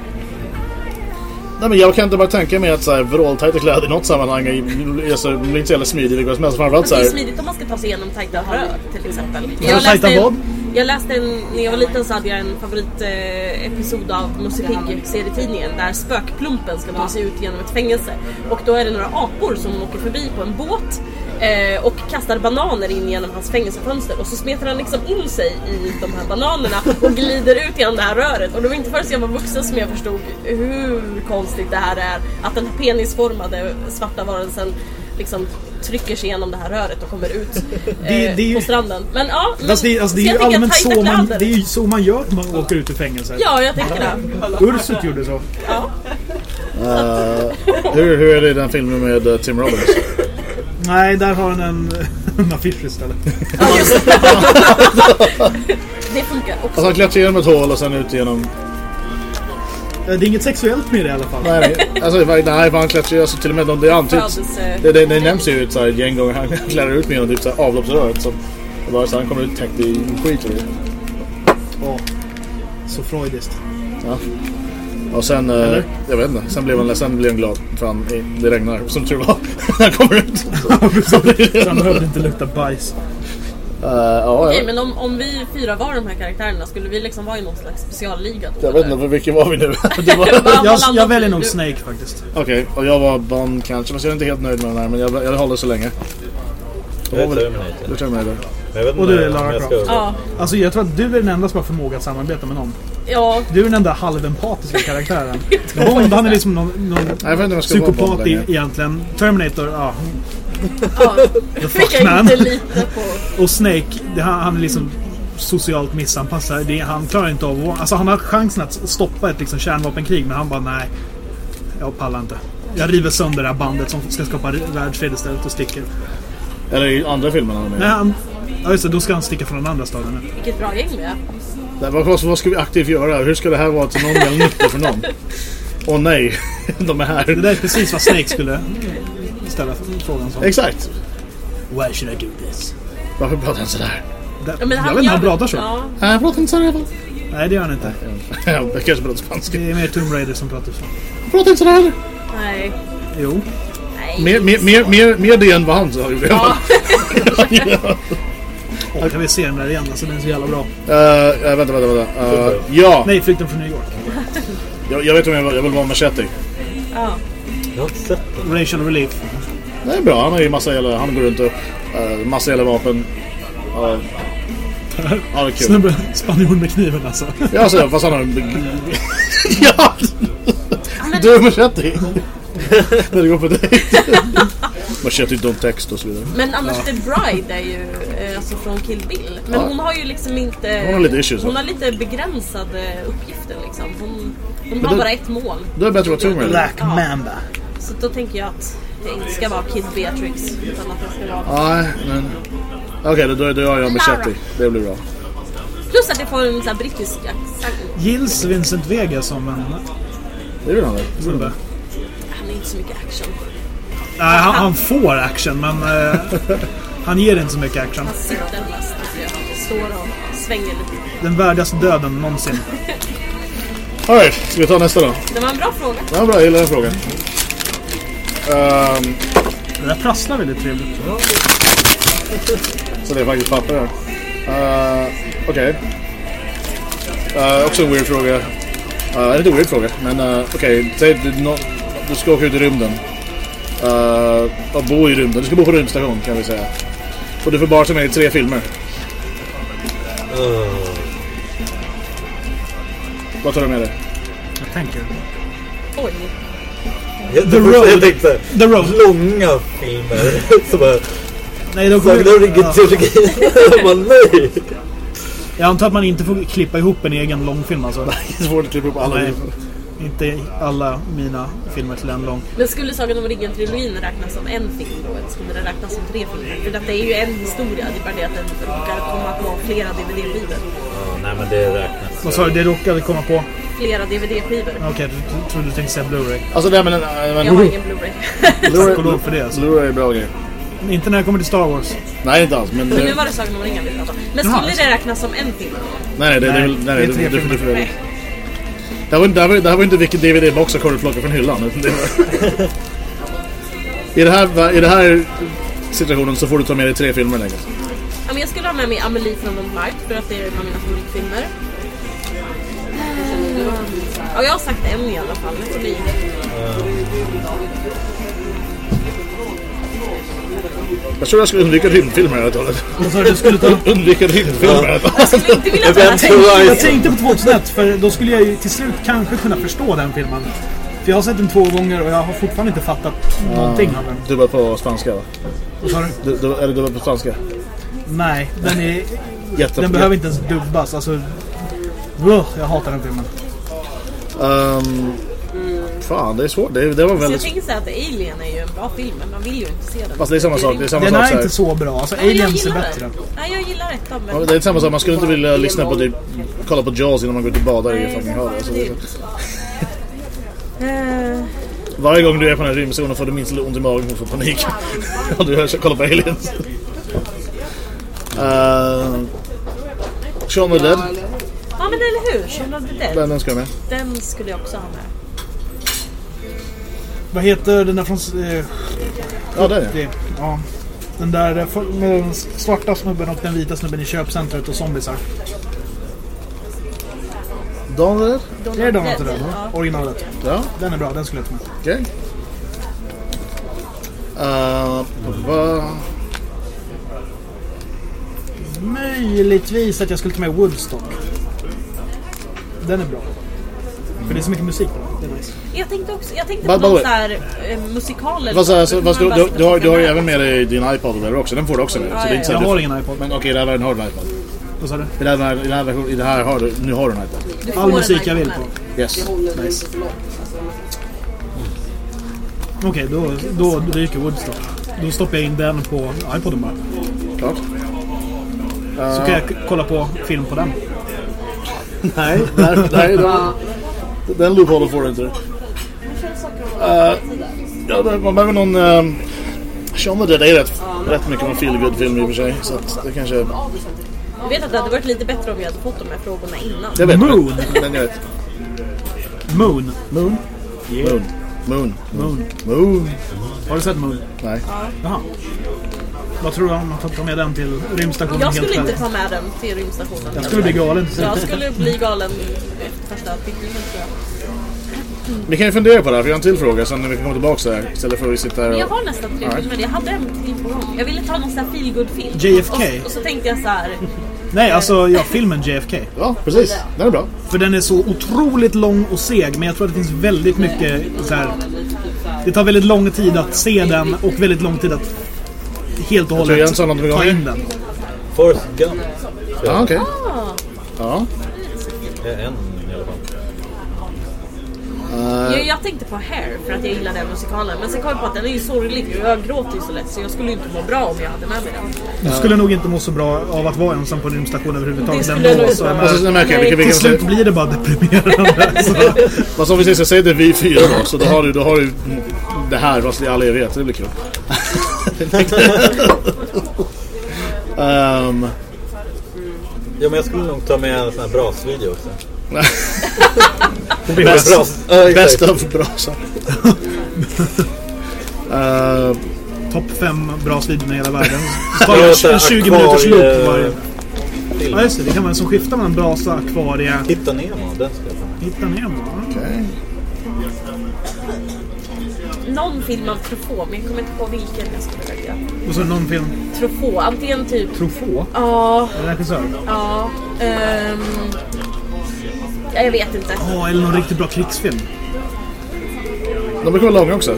nej men jag kan inte bara tänka mig att så här vråltajta kläder i något sammanhang är, alltså, blir inte så jävla smidigt vilket som helst. Framförallt så Det är smidigt om man ska ta sig igenom tajta rör till exempel. Ja, tajta en, vad? Jag läste en, när jag var liten så hade jag en favoritepisod eh, av Musse Pigg serietidningen där spökplumpen ska ta sig ut genom ett fängelse. Och då är det några apor som åker förbi på en båt eh, och kastar bananer in genom hans fängelsefönster och så smetar han liksom in sig i de här bananerna och glider ut genom det här röret. Och det var inte förrän jag var vuxen som jag förstod hur konstigt det här är. Att den här penisformade svarta varelsen liksom trycker sig igenom det här röret och kommer ut eh, Det- det är ju- på stranden. Men ja, men, det, alltså, det är ju allmänt så man, det är så man gör när man åker ut ur fängelset. Ja, jag tänker det. Ursut gjorde så. Ja. Hur, hur är det i den filmen med eh, Tim Robbins? Nej, där har han en, en affisch istället. Ja, just det. det funkar också. Alltså han klättrar genom ett hål och sen ut genom... Eh, Det är inget sexuellt med det i alla fall. Nej, nej. Alltså, nej, han klättrar ju alltså, till och med... Det antyds... Det, det, det nämns ju ett, så gäng gånger. Han klättrar ut med genom typ, så avloppsröret. Som, det bara, så han kommer ut täckt i skit. Ja. Så freudiskt. Ja. Och sen, eh, jag vet inte, sen blev han, sen blev han glad för han, det regnar som tur var. han kommer ut. Så det- Han behövde inte lukta bajs. Eh, ja, Okej, jag, men om, om vi fyra var de här karaktärerna, skulle vi liksom vara i någon slags specialliga då? jag vet inte, för vilken var vi nu? var, Jag, jag väljer du? nog Snake faktiskt. Okej, och jag var Bond kanske, men jag är inte helt nöjd med den här. Men jag, jag håller så länge. Jag är Du Terminator. Vet Och du är Lara Croft. Ja, Alltså jag tror att du är den enda som har förmåga att samarbeta med någon. ja. Du är den enda halvempatiska karaktären. Bond, han är liksom någon, någon Nej, psykopat egentligen. Terminator, ja. Ja. The Fick jag fuckman. inte lite på. Och Snake, det, han, han är liksom socialt missanpassad. Det, han klarar inte av att... Alltså han har chansen att stoppa ett liksom, kärnvapenkrig men han bara nej. Jag pallar inte. Jag river sönder det här bandet som ska skapa världsfred istället och sticker. Eller i andra filmerna han är Nej, med. han, ja just det, då ska han sticka från den andra staden nu. Vilket bra gäng vi är. Nej, Vad, vad, vad ska vi aktivt göra? Hur ska det här vara till någon jävla nytta för någon? Åh nej, de är Det här. där är precis vad Snake skulle ställa frågan som. Exakt. Why should I do this? Varför pratar han sådär? Där, Ja, men jag vet inte, han pratar så. Ja, han pratar inte sådär i alla fall. Nej, det gör han inte. Jag kanske pratar spanska. Det är mer Tomb Raider som pratar så. Han pratar inte sådär nej. Jo. nej. Mer, mer, mer, mer, mer det än vad han sa. gjorde Ja. fall. Och jag vill se den där igen, alltså den är så jävla bra. Eh, vänta, vänta, vänta. Uh, ja, Nej, Flykten från New York. jag, jag vet om jag, vill- jag vill vara machete. ja. Jag har inte sett den. Racial Relief. Det är bra. Han har ju massa jävla... Han går runt och... Uh, massa jävla vapen. Ja, ja, det är kul. Snubbe, spanjor med kniven alltså. Ja, alltså, fast han har en... ja! Du machete! När du går på dejt. machete don't text och så vidare. Men annars The Bride är ju eh, alltså från Kill Bill. Men Ja. hon har ju liksom inte... Hon har lite issues, Hon har lite begränsade uppgifter liksom. Hon, hon har då- bara ett mål. Då är det bättre att vara Tomb Raider. Black Ja. Mamba. Så då tänker jag att det inte ska vara Kid Beatrix. Utan att det ska vara... Nej, men... Okej, då, då, då har jag machete. Det blir bra. Plus att det får en sån brittisk accent. Gills Vincent Vega som en Det vill han väl? snubbe? Han är inte så mycket action. Nej, han, han får action men eh, han ger inte så mycket action. Han sitter mest. står och svänger lite. Den värdigaste döden någonsin. Alright, ska vi ta nästa då? Det var en bra fråga. Ja, bra. Jag gillar den frågan. Ehm, Det där prasslar väldigt trevligt. så det är faktiskt papper här. Uh, Okej. Eh, också en weird fråga. Uh, inte weird fråga, men uh, okej. Säg du, du ska åka ut i rymden. Uh, och bo i rymden. Du ska bo på rymdstation kan vi säga. Och du får bara ta med dig tre filmer. Uh, Vad tar du med dig? Jag tänker. Oj. Jag, The Road. jag tänkte The Road. långa filmer. Så bara, Nej, om ringen-trilogin. Jag bara, nej. Jag antar att man inte får klippa ihop en egen långfilm alltså. Det är svårt att klippa upp alla Nej. Inte alla mina filmer till en lång. Men skulle Sagan om ringen-trilogin räknas som en film då? Eller skulle det räknas som tre filmer? För detta är ju en historia. Det är bara det att den råkar komma på flera DVD-skivor. Ja, nej men det räknas. Vad sa du? Det råkade komma på? Flera DVD-skivor. Okej, du trodde du tänkte säga Blu-ray. Alltså det men... men Jag har ingen Blu-ray. Tack och lov för det alltså. Blu-ray är bra grej. Inte när det kommer till Star Wars. Nej inte alls men... Men nu det- var det Sagan om ringen vi pratade om. Men skulle alltså. det räknas som en film? Nej, det, det, är väl- Nej, nej, det är tre det, det, det, filmer. det, det, det, här var, inte- det, här var, det här var inte vilken DVD-box jag kunde plocka från hyllan. utan Det var, I, det här, I den här situationen så får du ta med dig tre filmer längre. Ja, men jag skulle ha med mig Amelie från Montmartre för att det är en av mina favoritfilmer. Ja, jag har sagt en i alla fall. Det får ni. Jag tror jag skulle undvika rymdfilmer helt och hållet. Vad sa du? Du skulle ta... Undvika rymdfilmer helt och hållet. Jag skulle inte vilja ta Event den. Jag tänkte på 2001 för då skulle jag ju till slut kanske kunna förstå den filmen. För jag har sett den två gånger och jag har fortfarande inte fattat någonting av den. Dubbat på spanska va? Vad sa du? Du, du, eller dubbat på spanska? Nej, den är... Jätte, Den behöver inte ens dubbas. Alltså... Jag hatar den filmen. Um, fan, det är svårt. Det, det var Så jag väldigt... tänker säga att Alien är ju en bra film, men man vill ju inte se den. Fast det är samma sak. Det är samma Den sak är så här. inte så bra. Alltså Nej, jag Aliens är gillar bättre. den. Nej, jag gillar ettan, Ja, men... Det är samma sak. Man skulle inte vilja lyssna på typ... Kolla på Jaws innan man går ut och badar i Nej, fucking havet. Alltså, det är så. Eh, Varje gång du är på den här rymdzonen får du minst lite ont i magen och får panik. Om du hör, kollar på aliens. Uh, Shaun of the Dead. Men eller hur? Shaun of the Dead. Den, den ska jag med. Den skulle jag också ha med. Vad heter den där från... Eh, Ja, den ja. det, ja. Den där eh, med den svarta snubben och den vita snubben i köpcentret och zombisar. Dawn? Dawn Det är Dead, den. ja. Originalet. Ja, Den är bra, den skulle jag ta med. okej. Uh, va? Möjligtvis att jag skulle ta med Woodstock. Den är bra. För det är så mycket musik på den. Nice. Jag tänkte också, jag tänkte på någon the så här eh, musikal eller Fast, alltså, kan du, du, har, du har ju även med dig din iPod där också. Den får du också med. Ja, så det är inte så Jag att har ingen iPod. men okej, i det här världen har du en iPod. Vad sa du? I det här, i det här, version- i det här har du, nu har du en iPod. All musik jag vill på. dig. Yes. Nice. Okej, då, då ryker Woodstock. Då stoppar jag in den på iPoden bara. Klart. Så kan jag k- kolla på film på den. Nej, nej, nej den, den loopholen får du inte. Uh, ja, man behöver någon... Uh, Shaun of the Dead är rätt, rätt mycket en feel film i och för sig. Så att det kanske... Jag vet att det hade varit lite bättre om vi hade fått de här frågorna innan. Jag vet, Moon. Men, men jag vet. Moon. Moon? Moon. Moon. Moon. Moon. Har du sett Moon? Nej. Jaha. Vad tror du om får ta med den till rymdstationen Jag skulle inte ta med den till rymdstationen. Jag skulle bli galen. Jag skulle bli galen efter första tittningen tror jag. Vi kan ju fundera på det här, för jag har en till fråga sen när vi kan komma tillbaka så här. Istället för att vi sitter här Men jag och... har nästan tre filmer. Jag hade en till på gång. Jag ville ta någon sån här feelgood film JFK. Och, och så tänkte jag så här. Nej, alltså ja, filmen JFK. Ja, precis. Den är bra. För den är så otroligt lång och seg, men jag tror att det finns väldigt mycket så här. Det tar väldigt lång tid att se den och väldigt lång tid att helt och hållet på gång ta in den. Forrest Gump. Ja, okej. Ah, Ja. En. Jag, jag tänkte på Hair för att jag gillar den musikalen. Men sen kom jag på att den är ju sorglig och jag gråter ju så lätt så jag skulle ju inte må bra om jag hade med mig den. Du skulle nog inte må så bra av att vara ensam på en rymdstation överhuvudtaget. Det skulle jag nog ändå, inte så vara. Och så vilka Till slut säga. blir det bara deprimerande. Så. Fast om vi säger så säger det vi fyra då. Så då har du, då har du det här fast i all evighet. Det blir kul. Ehm, Ja, men jag skulle nog ta med en sån här brasvideo också. Bäst, av brasa. Ehm, Topp fem bra videorna i hela världen. En 20 akvarie- minuters loop varje. Film. Ja just det, det kan man som skiftar mellan brasa, akvarie, Hitta Nemo, den ska jag ta. hitta Nemo. Okej. Någon film av Truffaut men jag kommer inte på vilken jag skulle välja. Och så någon film, Truffaut, antingen typ... Truffaut, Ja, regissör? ja. ehm, ja, jag vet inte. Ja, eller någon riktigt bra krigsfilm. De brukar vara långa också.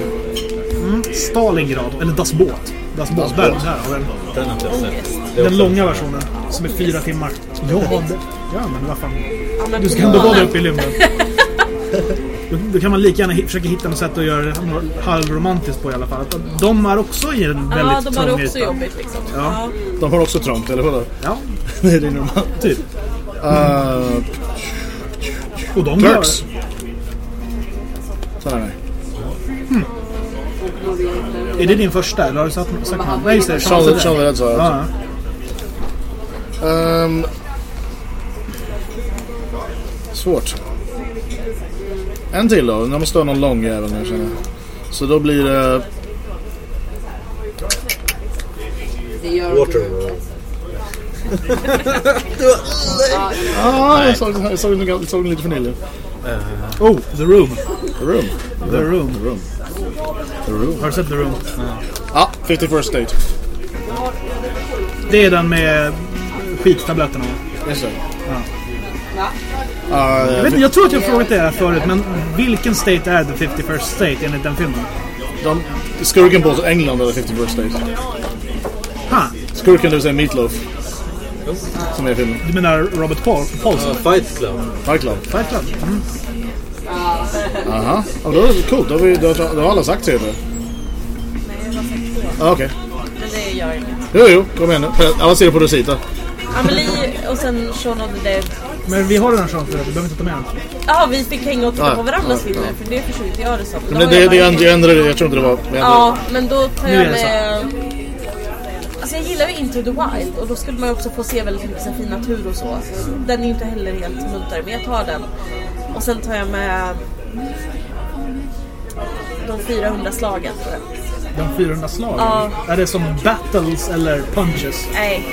Stalingrad, eller Das Boot. Das Boot, där, har vi den. Den har inte jag sett. Det är Den också- långa versionen, som är fyra timmar. Ja, det, ja men vad fan. Du ska ändå vara där uppe i rymden. Då, då kan man lika gärna hi- försöka hitta något sätt att göra det halvromantiskt på i alla fall. Att De är också i en Ja, väldigt de har det trång också yta. jobbigt liksom. Ja. De har också trångt, eller vadå? Ja, Det är normalt. typ. Uh, Och de Clerks. Så nej. Gör, är det din första eller har du sagt, sagt någon? Nej just det, the Dead sa jag. Ja, ja. Ehm, svårt. En till då. Jag måste ha någon lång jävel nu känner jag. Så då blir det... Ah, jag såg, jag såg, jag såg den lite för nyligen. Oh, The Room. The Room. The Room. The Room. The Room. Har du sett The Room? Ja, 51st Date. Det är den med skittabletterna. Just det. Ja. Jag, vet, inte, jag tror att jag har frågat det här förut, men vilken state är The 51st State enligt den filmen? de, skurken på England eller 51st Date. Ha, Skurken det vill säga Meatloaf. Som är filmen. du menar Robert Paul, Paulson? Ja, Fight Club. Fight Club. Fight Club? Mm. Aha. Ja, då är det coolt. Då har, vi, då, då har alla sagt sig det. Nej, jag har sagt två. Ah, Okej. Men det gör inget. Jo, jo. Kom igen nu. Alla ser på Rosita. Amelie och sen Shaun of the Dead. Men vi har redan chans för det, vi behöver inte ta med den. Ja, vi fick hänga och titta Ja, på varandras ja, filmer för det försökte jag det som. Men det, jag det, det, det. Jag tror inte det var... Ja, men då tar jag med... Jag gillar ju Into the Wild och då skulle man ju också få se väldigt mycket fin natur och så. Den är ju inte heller helt munter, men jag tar den. Och sen tar jag med de 400 slagen tror jag. De 400 slagen? Ja. Är det som battles eller punches? Nej,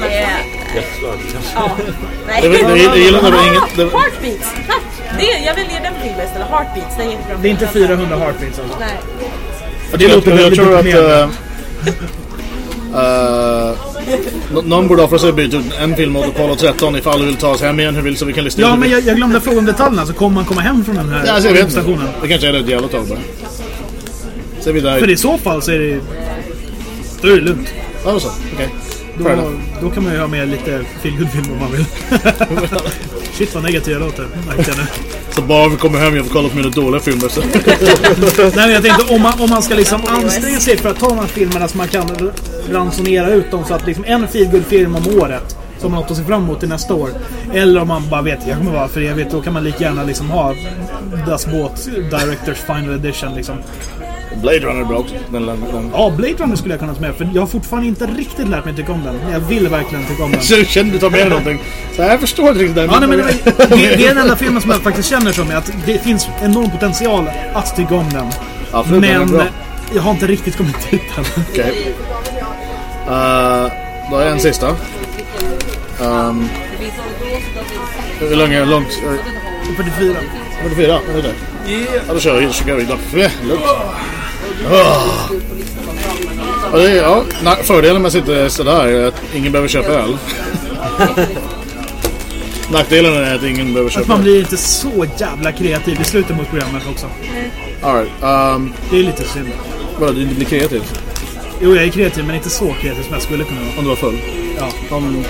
det är... Hjärtslag kanske. Ja, nej. Det, det, det, det gillar när det är inget... Det, Heartbeats, tack! Det, jag väljer den filmen istället. Heartbeats, den är jättebra. Det är inte 400 heartbeats alltså. Nej. jag, det jag, låter jag, tror att... Uh, någon borde offra sig byta ut en film mot Apollo 13 ifall du vill ta oss hem igen hur vill så vi kan lista Ja, men det. jag, jag glömde fråga om detaljerna. Så kommer man komma hem från den här Ja, alltså, jag vet inte. stationen? Det kanske är ett jävla tag bara. Så är vi där. För i så fall så är det... Då är det lugnt. Ja, så. Okej. Då, då kan man ju ha med lite feelgood-film om man vill. Shit vad negativ jag låter. Så bara vi kommer hem jag får kolla på mina dåliga filmer. Så. Nej men jag tänkte om man, om man ska liksom anstränga sig för att ta de här filmerna så man kan ransonera ut dem så att liksom en feelgood-film om året som man något att se fram emot till nästa år. Eller om man bara vet jag kommer vara för evigt. Då kan man lika gärna liksom ha Das Boat Directors Final Edition liksom. Blade Runner är bra också. Den, den, den. Ja, Blade Runner skulle jag kunna ta med för jag har fortfarande inte riktigt lärt mig tycka om den. Men jag vill verkligen tycka om den. Så jag kände du tar med dig någonting. Så jag förstår inte riktigt den. Ja, nej, men det, det, det är den enda filmen som jag faktiskt känner som är att det finns enorm potential att tycka om den. Den är Men bra. jag har inte riktigt kommit dit än. Okej. Uh, då har jag en sista. Um, hur lång är långt? 44. 44, vad är det? Ja, då kör vi. Kör vi. Lugnt. Ah. Ja, det är, ja, na- fördelen med att sitta sådär är att ingen behöver köpa öl. Nackdelen är att ingen behöver Att köpa man öl. blir inte så jävla kreativ i slutet mot programmet också. All right, um, Det är lite synd. vadå, du inte blir kreativ? Jo, jag är kreativ men inte så kreativ som jag skulle kunna vara. Om du var full? Ja. Om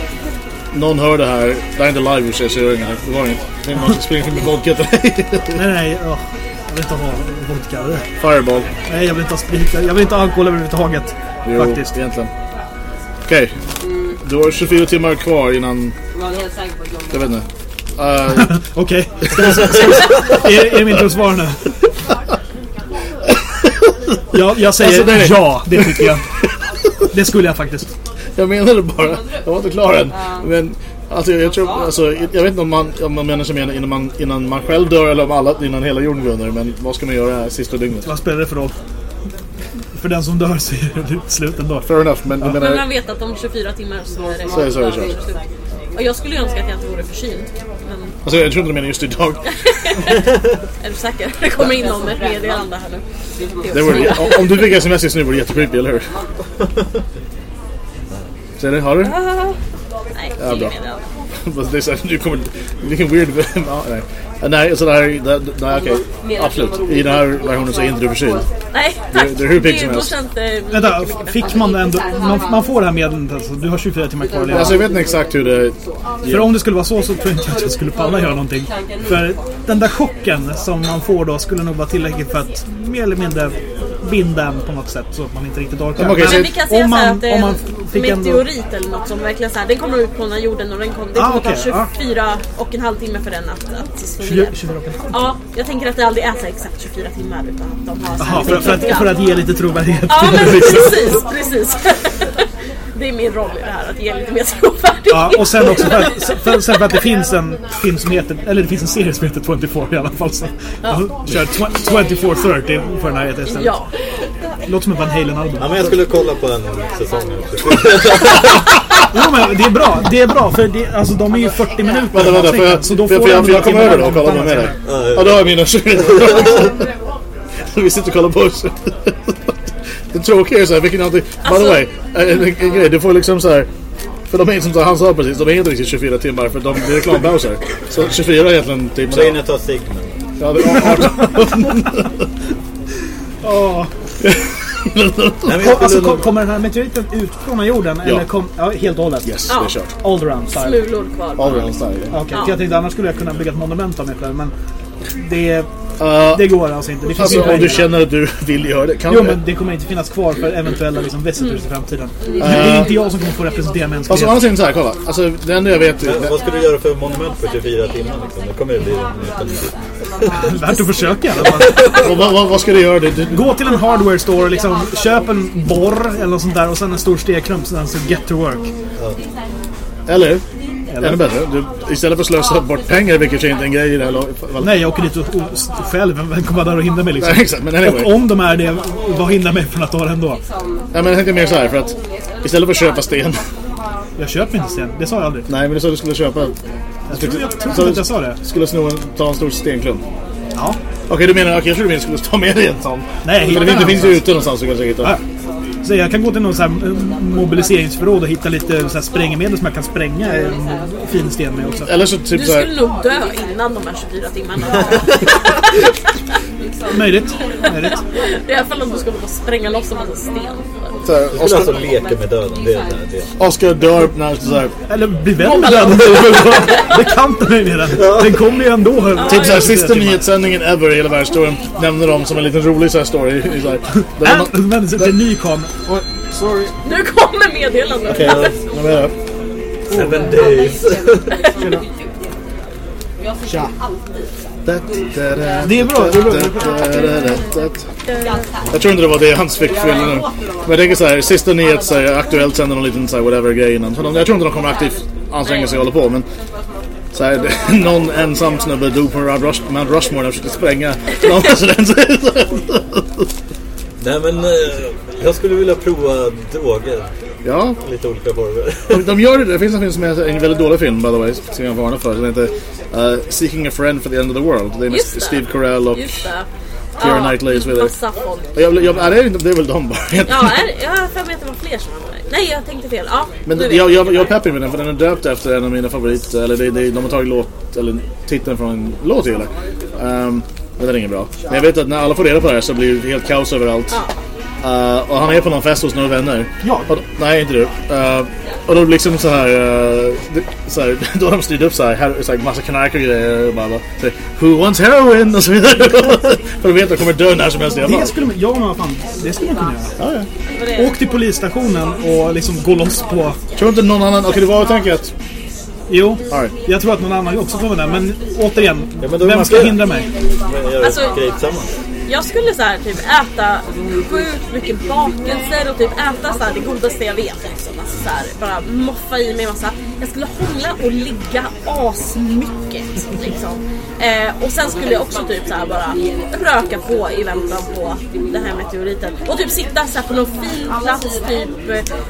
någon hör det här, det är inte live i och sig så gör inget. Det var inget. Det är någon som springer med vodka till dig. Nej, nej. åh, jag vill inte ha vodka. Fireball. Nej, jag vill inte ha sprit. Jag vill inte ha alkohol överhuvudtaget. Jo, Faktiskt. egentligen. Okej. Du har 24 timmar kvar innan... Jag vet inte. Uh, Okej. Är, är det min tur att svara nu? Ja, jag säger Alltså, ja, det tycker jag. Det skulle jag faktiskt. Jag menade bara, jag var inte klar än. Men alltså, jag, tror, alltså, jag vet inte om man, om man menar som menar innan man, innan man själv dör eller om alla, innan hela jorden går under. Men vad ska man göra sista dygnet? Vad spelar det för roll? För den som dör så är det slut ändå. Fair enough, men Men menar... man vet att om 24 timmar så är det Så är det, så är det. Och jag skulle ju önska att jag inte vore förkyld. Men Alltså, jag tror inte du menar just idag. är du säker? Det kommer in någon med ett meddelande här nu. Det vore, om, om du fick sms just nu vore det jättecreepy, eller hur? Ser du? Har du? Nej, Ja, bra. Fast det är så här, du kommer... Vilken weird... ja, nej. Nej, så där... det- Nej, okej. Absolut. I den här versionen så är inte du förkyld. Nej, tack. Det- det är hur pigg som helst. det Vänta, fick man det ändå? Man, man får det här meddelandet alltså. Du har 24 timmar kvar att leva. Alltså jag vet inte exakt hur det... För om det skulle vara så så tror jag inte att jag skulle palla göra någonting. För den där chocken som man får då skulle nog vara tillräckligt för att mer eller mindre binda en på något sätt så att man inte riktigt orkar. Ja, men vi kan Om säga så man- att det är om en fick ändå- meteorit eller något som verkligen så här, den kommer ut på den här jorden och den kommer, det Ah, kommer okej, ta ja. 24 och en halv timme för den att, att slå 24 ner. 24 och en halv. Ja, jag tänker att det aldrig är så exakt 24 timmar utan att de har så här Jaha, för, för, att, för att ge lite trovärdighet. Ja, men precis, precis. Det är min roll i det här, att ge lite mer trovärdighet. Ja, och sen också för att, för, sen för att det finns en film som heter, eller det finns en serie som heter 24 i alla fall. Så jag kör tw- 2430 för den här heter istället. Ja, Låter som ett Van Halen-album. Ja, men jag skulle kolla på en säsong. Jo men det är bra, det är bra för det, alltså, de är ju 40 minuter Vänta, vänta, får jag, så då får jag, jag, de får jag komma över då och kolla med dig? Ja, då har jag mina 20 Vi sitter och kollar på oss. Det tråkiga är så här, vilken alltid... By the way, en, en, en grej, du får liksom så här... För de är som han sa precis, de är inte riktigt 24 timmar för de det är reklampausar. Så 24 är egentligen typ så här, in och ta Sigmund. ja, det är 18. Åh. Nej, men Kom, alltså, kom, kommer den här meteoriten ut från jorden? Eller kom, ja, helt och hållet? Yes, det är kört. Allround style. smulor kvar. All around style. Okej, Ja. för jag tänkte annars skulle jag kunna bygga ett monument av mig själv men det, Uh, det går alltså inte. Det finns alltså om du känner att du vill göra det, kan Jo du? men det kommer inte finnas kvar för eventuella liksom, visitors i framtiden. Det är inte jag som kommer få representera Alltså å andra mänskligheten. sidan så här, kolla. Alltså det enda jag vet... Men vad ska du göra för monument på 24 timmar liksom? Det kommer ju bli. Värt att försöka. Vad, vad, vad, ska du göra? Du, du, Gå till en hardware store och liksom, köp en borr eller något sånt där och sen en stor stekklump sen så get to work. eller? Ännu bättre. Du, istället för att slösa bort pengar, vilket är inte en grej i det här laget. Nej, jag åker dit och, och själv. Vem kommer där och hindra mig liksom? Nej, exakt. Men anyway. Och om de är det, vad hindrar mig från att ta det ändå? Ja, men jag tänkte mer så här, för att istället för att köpa sten. Jag köper inte sten. Det sa jag aldrig. Nej, men du sa att du skulle köpa... Jag tror, jag tror Så- inte att jag sa det. Skulle sno en, ta en stor stenklump. Ja. Okej, du menar... Okej, jag trodde du menade att du skulle ta med dig en sån. Nej, Men det, hitta finns- det den finns ju ute någonstans du kan säkert hitta. Ja. Så jag kan gå till någon så här eh, mobiliseringsförråd och hitta lite så här sprängmedel som jag kan spränga en fin sten med också. Eller så typ Du så här... skulle nog dö innan de här 24 timmarna. Möjligt. Möjligt. I alla fall om du ska bara spränga loss en massa sten. Så här Oscar, alltså leka med döden. Det är det. det. Oscar dör när så här... Eller bli vän med den. Bekanta mig med den. Den kommer ju ändå. Typ såhär, sista nyhetssändningen ever i hela världshistorien nämner de som en liten rolig så här story. i så här, där man, Men det är ny kam. Oj, Sorry. Nu kommer meddelandet. Okej, ja, vad är det? Seven days. Tja. Det är bra. Det är bra. Jag tror inte det var det han fick fylla nu. Men jag tänker så här, sista nyhet så här, aktuellt sänder någon liten så här, whatever grej innan. Så de, jag tror inte de kommer aktivt anstränga sig och hålla på men så här, någon ensam snubbe dog på Mount Rush, Mount Rushmore när de försökte spränga någon. Nej men eh, jag skulle vilja prova droger. Ja, Lite olika former. de, de gör det. Det finns en film som är en väldigt dålig film by the way. Som jag varnar för. Den heter uh, Seeking a Friend for the End of the World. Det är med Just det. Steve Carell och... Just det. Keira Knightley och så vidare. Massa folk. Jag, jag, det, är, inte- det är väl de bara. Ja, är, jag har för mig att det var fler som var med. Nej, jag tänkte fel. Ja, Men jag, jag, jag är peppig med den för den är döpt efter en av mina favoriter. Eller det, det, de har tagit låt, eller titeln från en låt jag gillar. Um, men den är ingen bra. Men jag vet att när alla får reda på det här så blir det helt kaos överallt. Ja. Uh, och han är på någon fest hos några vänner. Ja. Och, nej, inte du. Uh, och då liksom så här, uh, det, så här då har de styrt upp så här, här så här massa knark och grejer. Och bara, bara, så här, Who wants heroin? Och så vidare. för de vet att de kommer dö när som helst. Jag Det skulle man, ja, men vad fan, det skulle man kunna göra. ja, ja. Åk till polisstationen och liksom gå loss på... Tror inte någon annan... Okej, det var jag tänker att... Jo, right. jag tror att någon annan också kommer där. Men återigen, Ja, men vem ska hindra mig? Men gör Alltså- grejer tillsammans. Jag skulle så här, typ äta sjukt mycket bakelser och typ äta så här, det godaste jag vet. Liksom. Alltså, så här, bara moffa i mig massa. Jag skulle hångla och ligga asmycket. Liksom. Eh, och sen skulle jag också typ så här, bara röka på i väntan på den här meteoriten. Och typ sitta så här, på någon fin plats typ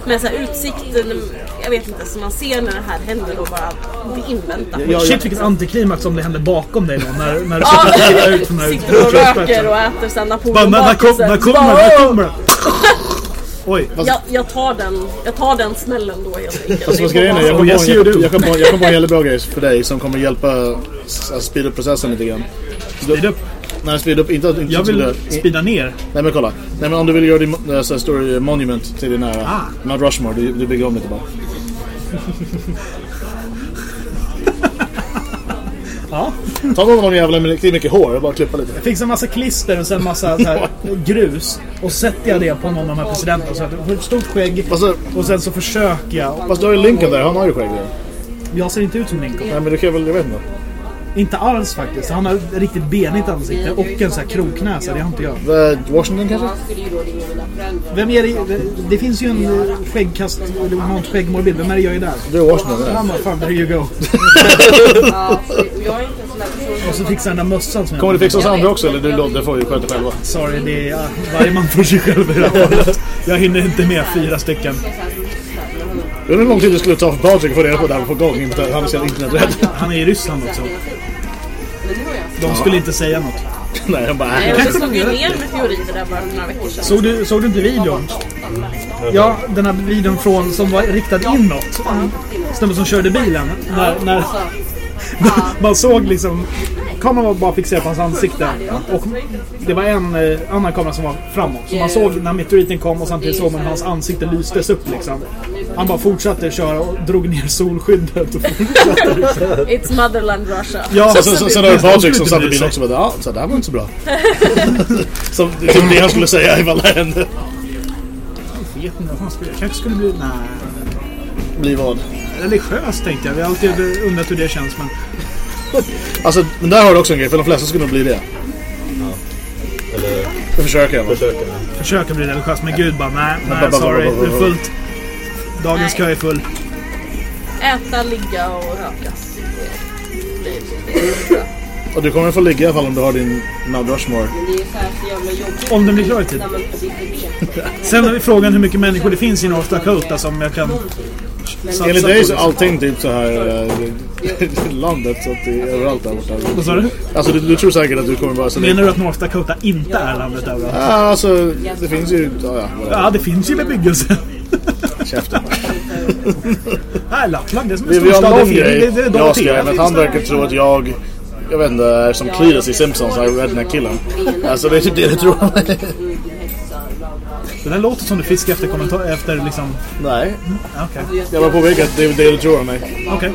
med så här, utsikten. Jag vet inte, så man ser när det här händer och bara invänta. Ja, Shit vilket antiklimax om det händer bakom dig då. När, när du sitter och tittar ut från den här sitter och röker och äter sen Bara, när, när, kom, när kommer det? När kommer det? Oj. Jag, jag, tar den, jag tar den smällen då helt enkelt. Alltså, vad grejen är, jag vara kom på, Yes, på, jag kom på en bra grej för dig som kommer hjälpa att speeda upp processen lite grann. Speed upp. Nej, speeda upp, inte, inte Jag vill speeda- ner. Nej men kolla. Nej men om du vill göra din äh, så här stor eh, monument till din nära. Ah. Mount Rushmore, du, du bygger om lite bara. Ja. Ta någon av de jävla med riktigt mycket hår och bara klippa lite. Fixa en massa klister och sen massa så här, grus. Och sätter jag det på någon av de här presidenterna. Så att jag får ett stort skägg. Alltså, Och sen så försöker jag. fast du har ju Lincoln där, han har ju skägg där. Jag ser inte ut som Lincoln. Nej men du kan väl, jag vet inte. Inte alls faktiskt. Han har ett riktigt benigt ansikte och en sån här kroknäsa. Det har inte jag. Washington kanske? Vem är det? Det finns ju en skäggkast, eller någon skäggmålbild. Vem är det jag är där? Du är Washington, ja. Han bara, fan, there you go. och så fixar han den där mössan som jag Kommer du fixa oss andra också eller du, det får vi sköta själva. Sorry, det är varje man för sig själv i det här fallet. Jag hinner inte med fyra stycken. Undrar hur lång tid det skulle ta för Patrik att få reda på det här på gång. Inte- Han är så interneträdd. Han är i Ryssland också. De skulle inte säga något. Nej, han bara Nej, det slog ju ner meteoriter där bara för några veckor sedan. Såg du, såg du inte videon? Ja, den här videon från, som var riktad inåt. Snubben som körde bilen. När, när, man såg liksom... Kameran var bara fixerad på hans ansikte. Och det var en eh, annan kamera som var framåt. Så man såg när meteoriten kom och samtidigt såg man hur hans ansikte lystes upp liksom. Han bara fortsatte köra och drog ner solskyddet. Och fortsatte, liksom. It's motherland Russia. Ja, Sen, sen, sen har du Patrik som satt i bilen också och bara, ja, så det här var inte så bra. som, som det han skulle säga ifall det hände. Jag vet inte vad fan skulle jag kanske skulle bli... Nej. Bli vad? Religiös tänkte jag. Vi har alltid undrat hur det känns men... Alltså, men där har du också en grej, för de flesta skulle nog bli det. Eller Jag försöker försöka. Försöka bli religiös men gud bara nej, nej sorry. Det är fullt. Dagens kö är full. Äta, ligga och röka. Är. Och du kommer få ligga i alla fall om du har din Mount Rushmore. Om den blir klar i tid. Sen vi frågan hur mycket människor det finns i North Dakota som jag kan satsa Enligt på. dig så är liksom. allting typ så här äh, landet så att det är överallt där borta. Vad sa du? Alltså du, du tror säkert att du kommer bara... Så Menar du att North Dakota inte är landet överallt? Ja, alltså det finns ju... Ja, ja. Ja, det finns ju bebyggelse. Käften. Nej, Lappland, det är som en Vi, vi har storstad. någon grej. det- det är Jag ska, men han verkar tro att jag... Jag vet inte, är som Cletus i Simpsons, den här redneck-killen. Alltså det är typ det du tror. Det där låter som du fiskar efter kommentar efter liksom... Nej, ja, Okej. jag var påpeka att det är det du tror om mig. Okej.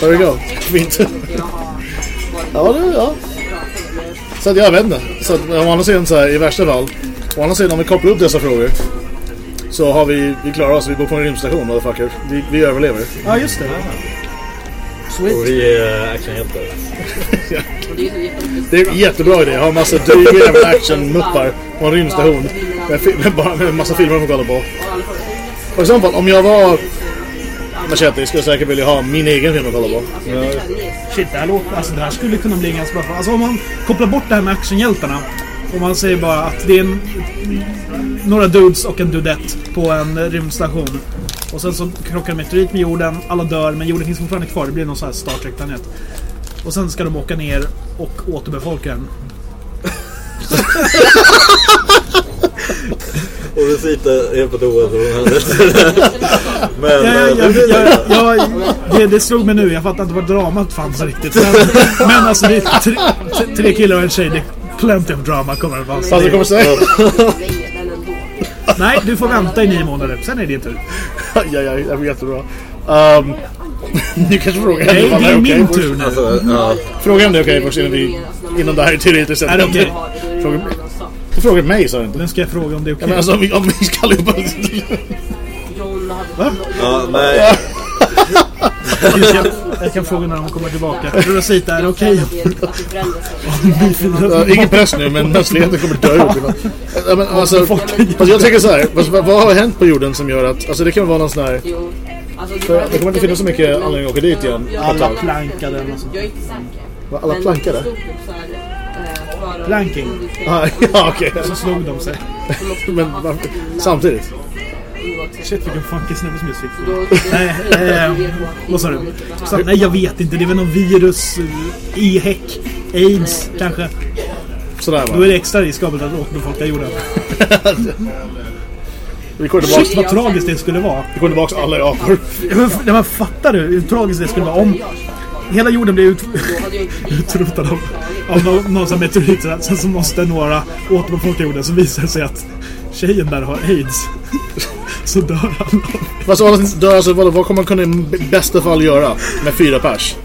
There we go. Fint. Ja, det, ja. Så att jag vet inte. Så att om andra sidan så här, i värsta fall. Å andra sidan om vi kopplar upp dessa frågor. Så har vi, vi klarar oss, vi bor på en rymdstation motherfucker. Vi, vi överlever. Ja, just det. Och vi är actionhjältar. Det är en jättebra idé. Ha en massa dryga action-muppar på en rymdstation. Med, med, bara, med en massa filmer de får kolla på. Och i så fall, om jag var Machete skulle jag säkert vilja ha min egen film att kolla på. Shit, det här, låter, alltså, det här skulle kunna bli ganska bra. Alltså om man kopplar bort det här med actionhjältarna. Om man säger bara att det är en, några dudes och en dudett på en rymdstation. Och sen så krockar en meteorit med jorden, alla dör men jorden finns fortfarande kvar. Det blir någon sån här Star Trek-planet. Och sen ska de åka ner och återbefolka den. Och du sitter helt på toa så hon hade Men... Ja, ja, eh, ja, det- ja, ja, det, det slog mig nu. Jag fattar inte var dramat fanns riktigt. Men, men alltså det är tre, tre killar och en tjej. Det är plenty of drama kommer det vara. Fast det kommer säga... Nej, du får vänta i nio månader. Sen är det din tur. ja, ja, blir jättebra. Um, ni kanske frågar henne Nej, det är okej min först. tur nu. Alltså, ja. Fråga om det är okej först innan, vi, innan det här är teoretiskt sett. Är det okej? Fråga, du frågar mig sa du inte? Vem ska jag fråga om det är Ja, okej? men alltså om vi, om vi ska allihopa... ja, nej. Jag, kan, jag kan fråga när de kommer tillbaka. Rosita, är det okej? Ja, ingen press nu, men mänskligheten kommer dö ut. Ja, men, alltså, fast jag tänker så här, vad, vad har hänt på jorden som gör att... Alltså det kan vara någon sån här... För det kommer inte finnas så mycket anledning att åka dit igen. Alla plankade eller något sånt. Va, Alla plankade? Planking. Ah, ja, okej. Så slog de sig. Men varför- samtidigt? Shit vilken funky snubbe som just fick Nej, eh, vad sa du? Så, nej jag vet inte, det är väl någon virus, eh, IHEC, AIDS kanske. Sådär Då är va? det extra riskabelt att återbefolka jorden. Vi går tillbaka, Shit vad tragiskt det skulle vara. vi går tillbaka alla i apor. Ja, men, fattar du hur tragiskt det skulle vara om hela jorden blir ut, utrotad av, av någon, någon sån meteorit. Sen så måste några återbefolka jorden så visar det sig att tjejen där har AIDS. Så dör alla. Fast då, alltså, vad, vad kommer man kunna i bästa fall göra med fyra pers?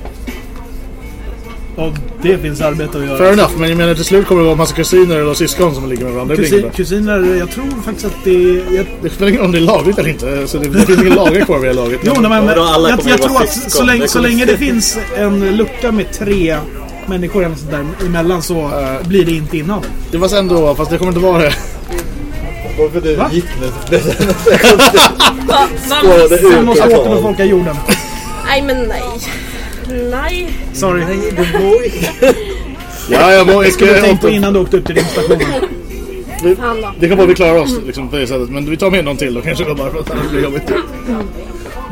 Och det finns arbete att göra. Fair enough, men jag menar till slut kommer det vara en massa kusiner eller syskon som ligger med varandra. Det Kusin, kusiner, jag tror faktiskt att det är... Jag, Det spelar ingen roll om det är lagligt eller inte. Så det, det finns ingen lagar kvar vid det laget. jo, men, alla jag, jag att tror att syskon. så länge, Det så länge det finns en lucka med tre människor eller sånt där emellan så Eh. blir det inte innan. Det var sen då, fast det kommer inte vara det. Varför du Va? gick nu? Det- ut. Vi måste återbefolka jorden. nej men nej. Nej. Sorry. Ja, jag må, Det skulle du jag, tänkt på innan du åkte upp till rymdstationen. Då. Det kan vara vi klarar oss liksom, på det sättet. Men vi tar med någon till då kanske bara för att annars blir det jobbigt.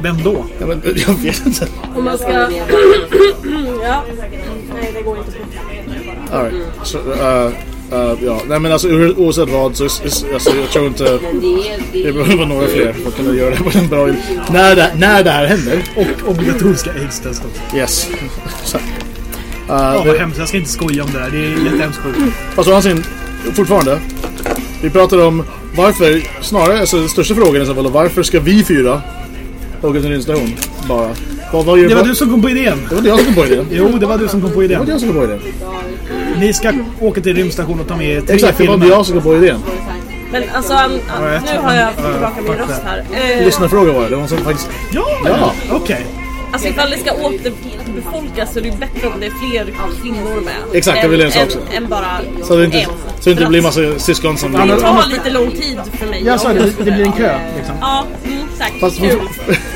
Vem då? Ja, men, jag vet inte. Om man ska... ja. Nej, det går inte. All right. Så, uh, uh, ja. Nej men alltså oavsett vad så alltså, jag tror inte det behöver vara några fler för att kunna göra det på en bra när det, när det här händer. Och obligatoriska aids-testet. Yes. Så. Uh, Ja, det- vad hemskt. Jag ska inte skoja om det där. Det är jättehemskt sjukt. Fast å andra sidan, fortfarande. Vi pratar om varför, snarare, alltså den största frågan är så fall, varför ska vi fyra åka till en rymdstation? Bara. Vad, vad gör, Det var du som kom på idén. det var det jag som kom på idén. Jo, det var du som kom på Det var idén. det jag som kom på idén. Ni ska åka till rymdstation och ta med er tre Exakt, det var filmer. jag som kom på idén. Men alltså, an, an, jag nu har jag fått tillbaka min röst här. Eh, Lyssnarfråga var det, det var som faktiskt... Ja, Ja. okej. Alltså ifall det ska återbefolkas så är det bättre om det är fler kvinnor med. Exakt, det vill jag säga också. än, än bara Så det inte, en. så det inte blir massa syskon som... Det tar lite lång tid för mig. Jag sa det, jag det blir en kö. Liksom. Ja, mm, exakt. Fast- kul.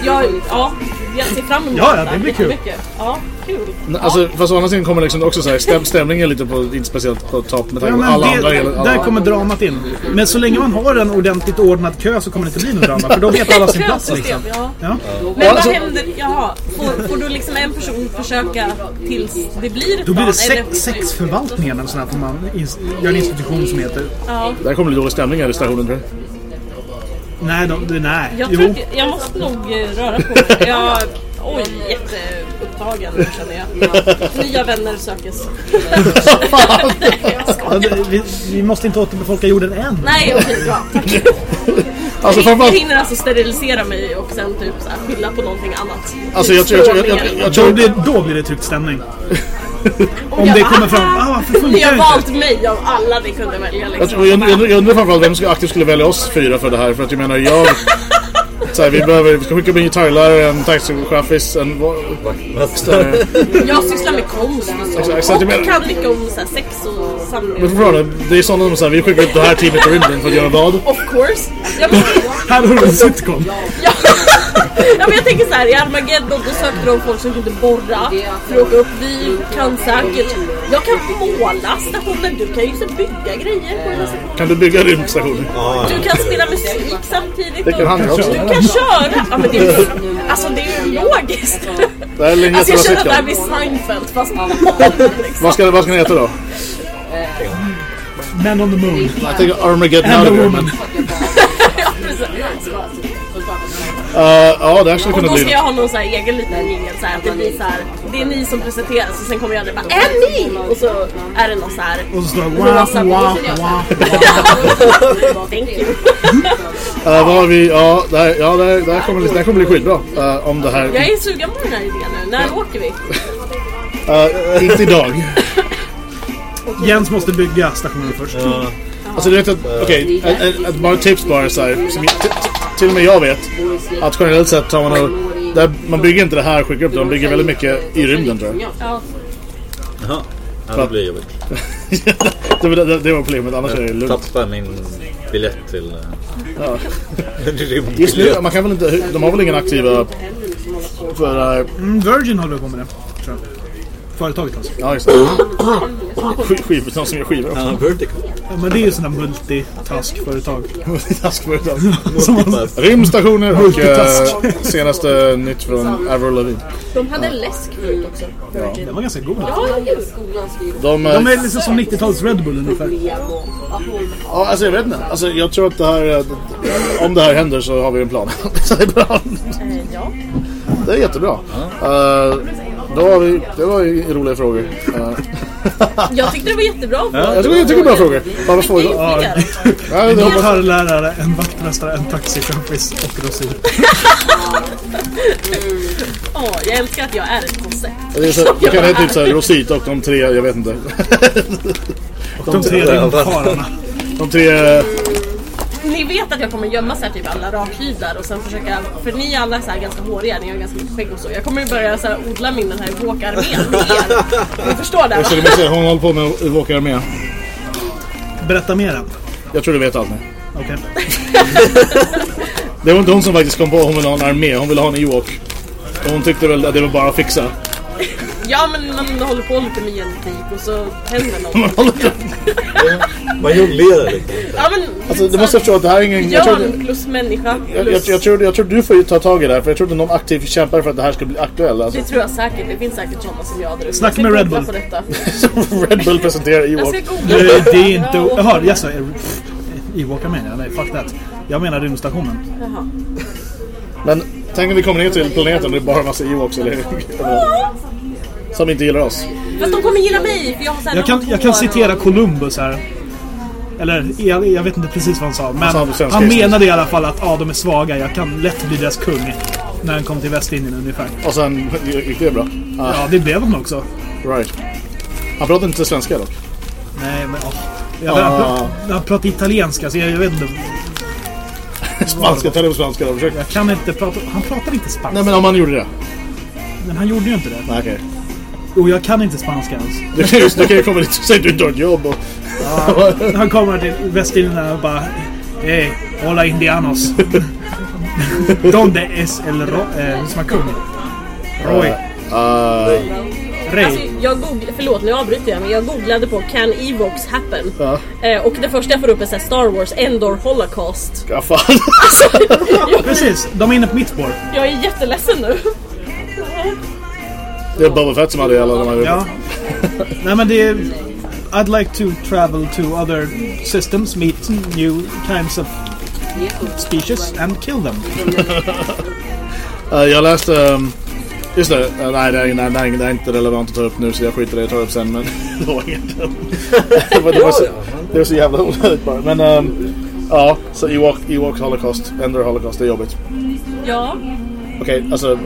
Ja, ja, jag ser fram emot Ja, ja, det blir kul. Ja, kul. Alltså, fast å andra sidan kommer liksom också så här, stäm, stämningen lite på, inte speciellt på topp med Ja, tanke på men alla det, andra. Alla, där kommer dramat in. Men så länge man har en ordentligt ordnad kö så kommer det inte bli något drama. För då vet alla sin plats liksom. Ja. Ja. Men alltså- vad händer? Jaha, får, får då liksom en person försöka tills det blir ett Då blir det sex, sexförvaltningen eller sån här, får man göra en institution som heter. Ja, Där kommer det dålig stämning här i stationen tror jag. Nej, de, det- nej. jag, Jo. tror, att jag måste nog eh, röra på mig. Jag, oj, jätteupptagen känner jag. Nya vänner sökes. Ja, det- vi, vi måste inte återbefolka jorden än. Nej, okej, bra. Tack. Alltså Jag hinner alltså sterilisera mig och sen typ så här skylla på någonting annat. Alltså jag tror... Jag, jag, jag, jag, Då tror blir, då blir det tryckt stämning. Om jag det bara, kommer fram. Ah, varför Ni har valt mig av alla ni kunde välja jag, liksom. tror- jag, jag, jag undrar framförallt vem som aktivt skulle välja oss fyra för det här. För att jag menar, jag... Så här, vi behöver... Vi ska skicka med en gitarrlärare, en taxichauffis, en... Jag sysslar med konst och så. Exakt, exakt, jag Och menar- kan mycket om så här, sex och samling. Men fortfarande, det är sådana som säger vi skickar ut det här teamet i rymden för att göra vad? Of course. Ja, men, Här har du en sitcom. ja. Ja, men jag tänker så här, i Armageddon då sökte de folk som kunde borra för att åka upp. Vi kan säkert... Jag kan måla stationen, du kan ju så bygga grejer på den här stationen. Kan du bygga rymdstationer? Du kan spela musik samtidigt. Det kan han också. Du kan köra. Ja, men det är, alltså det är ju logiskt. Det är Alltså jag känner att det här blir. Seinfeld fast liksom. Vad ska, vad ska den heta då? Man on the moon. Jag tänker Armageddon And Out of woman. Uh, ja, det här skulle Och kunna då bli ska jag ha någon så här egen liten jingel så här att det blir så här. Det är ni som presenteras och sen kommer jag där bara Är ni? Och så är det någon så här. Och så står det Rosa wow, wow. Thank you. Uh, vad har vi? Ja, det här, ja, det här, det här, kommer, bli- det här kommer bli skitbra. Uh, om det här... Jag är sugen på den här idén nu. När åker vi? Uh, inte idag. Jens måste bygga stationen först. Alltså du vet att, okej, ett- bara tips bara så här, som, till och med jag vet att generellt sett har man nog, där, man bygger inte det här och skickar upp det, man bygger väldigt mycket i rymden tror jag. Ja. Jaha. Ja, det blir jobbigt. det, var- det, det var problemet, annars är det Jag lugnt. tappar min biljett till... Ja. Ja. Just nu, man kan väl inte, de har väl ingen aktiva för, uh, Mm, Virgin håller på med det. Tror jag. Företaget alltså. ja just det. Sk- Skivor, de som gör skivor också. Ja, Vertical. Ja, men det är ju sådana multitask-företag. Taskföretag. Som man, Rymdstationer och uh, senaste nytt från Avril Lavigne. De hade läsk förut också. den var ganska god. Ja. De, uh, De är liksom som 90-talets Red Bull ungefär. Ja, alltså jag vet inte. Alltså, jag tror att det här, eh, om det här händer så har vi en plan. Det är bra. Eh, ja. Det är jättebra. Uh, då har vi, det var ju roliga frågor. Jag tyckte det var jättebra. jag tycker, jag tycker det bra frågor. Bara igång. Ja. Ja, det En gitarrlärare, en vaktmästare, en taxikompis och Rosin. Åh, jag älskar att jag är ett koncept. det är så, det kan heta typ såhär Rosita och de tre, jag vet inte. De tre rymdkarlarna. De tre, Ni vet att jag kommer gömma så här typ alla rakhyvlar och sen försöka, för ni är alla så här ganska håriga, ni har ganska mycket skägg och så. Jag kommer ju börja så här odla min den här walkarmén med er. Ni förstår det va? du måste, hon håller på med med. Berätta mer än. Jag tror du vet allt nu. Okej. Det var inte hon som faktiskt kom på att hon ville ha en armé, hon ville ha en Ewok. Och hon tyckte väl att det var bara att fixa. Ja men man håller på lite med genetik och så händer Man något. håller på- Man jonglerar lite. Ja men... Alltså, du måste förstå att det här är ingen... Jag tror, plus människa jag, jag, plus... jag, tror, jag tror du får ju ta tag i det här för jag tror inte någon aktivt kämpar för att det här ska bli aktuellt. Alltså. Det tror jag säkert, det finns säkert sådana som jag där ute. Snacka Jag med Red Bull. på detta. Red Bull presenterar Jag Ewok. ska googla Det, det är inte... Jaha, jaså? Ewokar menar jag? Nej, fuck that. Jag menar rymdstationen. Jaha. Men tänk om vi kommer ner till planeten och det är bara en massa Ewoks eller... Som inte gillar oss. Fast de kommer gilla mig för jag har så här Jag kan, jag kan citera och- Columbus här. Eller, jag, jag vet inte precis vad han sa. Men sa på svenska han menade i alla fall att ja, de är svaga. Jag kan lätt bli deras kung. När han kom till Västindien ungefär. Och sen gick det bra. Ah, Ja, det blev han också. right. Han pratar inte svenska dock. Nej, men åh. Jag, han, Ah. pratar, han pratar italienska, så jag, jag vet inte. Spanska, ta det på svenska då. Försök. Jag kan inte prata... Han pratar inte spanska. Nej men om han gjorde det. Men han gjorde ju inte det. Nej okej. Och jag kan inte spanska ens. Du kan ju du kan ju komma dit och säga du inte har ett jobb och... Han kommer till Västindien och bara... Hey, hola indianos. Donde es el ro... Eh, som är kung? Roy. Uh, Rey. Alltså, jag googlade, förlåt nu avbryter jag men jag googlade på Can Evox happen? Ja. Eh, och det första jag får upp är så Star Wars Endor Holocaust. ja fan. Alltså, jag, Precis, de är inne på mitt spår. jag är jätteledsen nu. Det är Boba Fett som hade alla de här... Ja. Nej men det är... I'd like to travel to other systems, meet new kinds of species and kill them. Uh, jag läste... Um, just det, uh, nej, det är, nej, nej, det är inte relevant att ta upp nu så jag skiter i det, tar upp sen men det var inget. det, var, det, var så, det var så jävla onödigt bara. Men um, ja, så Ewok, Ewok Holocaust, Ender Holocaust, det är jobbigt. Ja, Okej, alltså...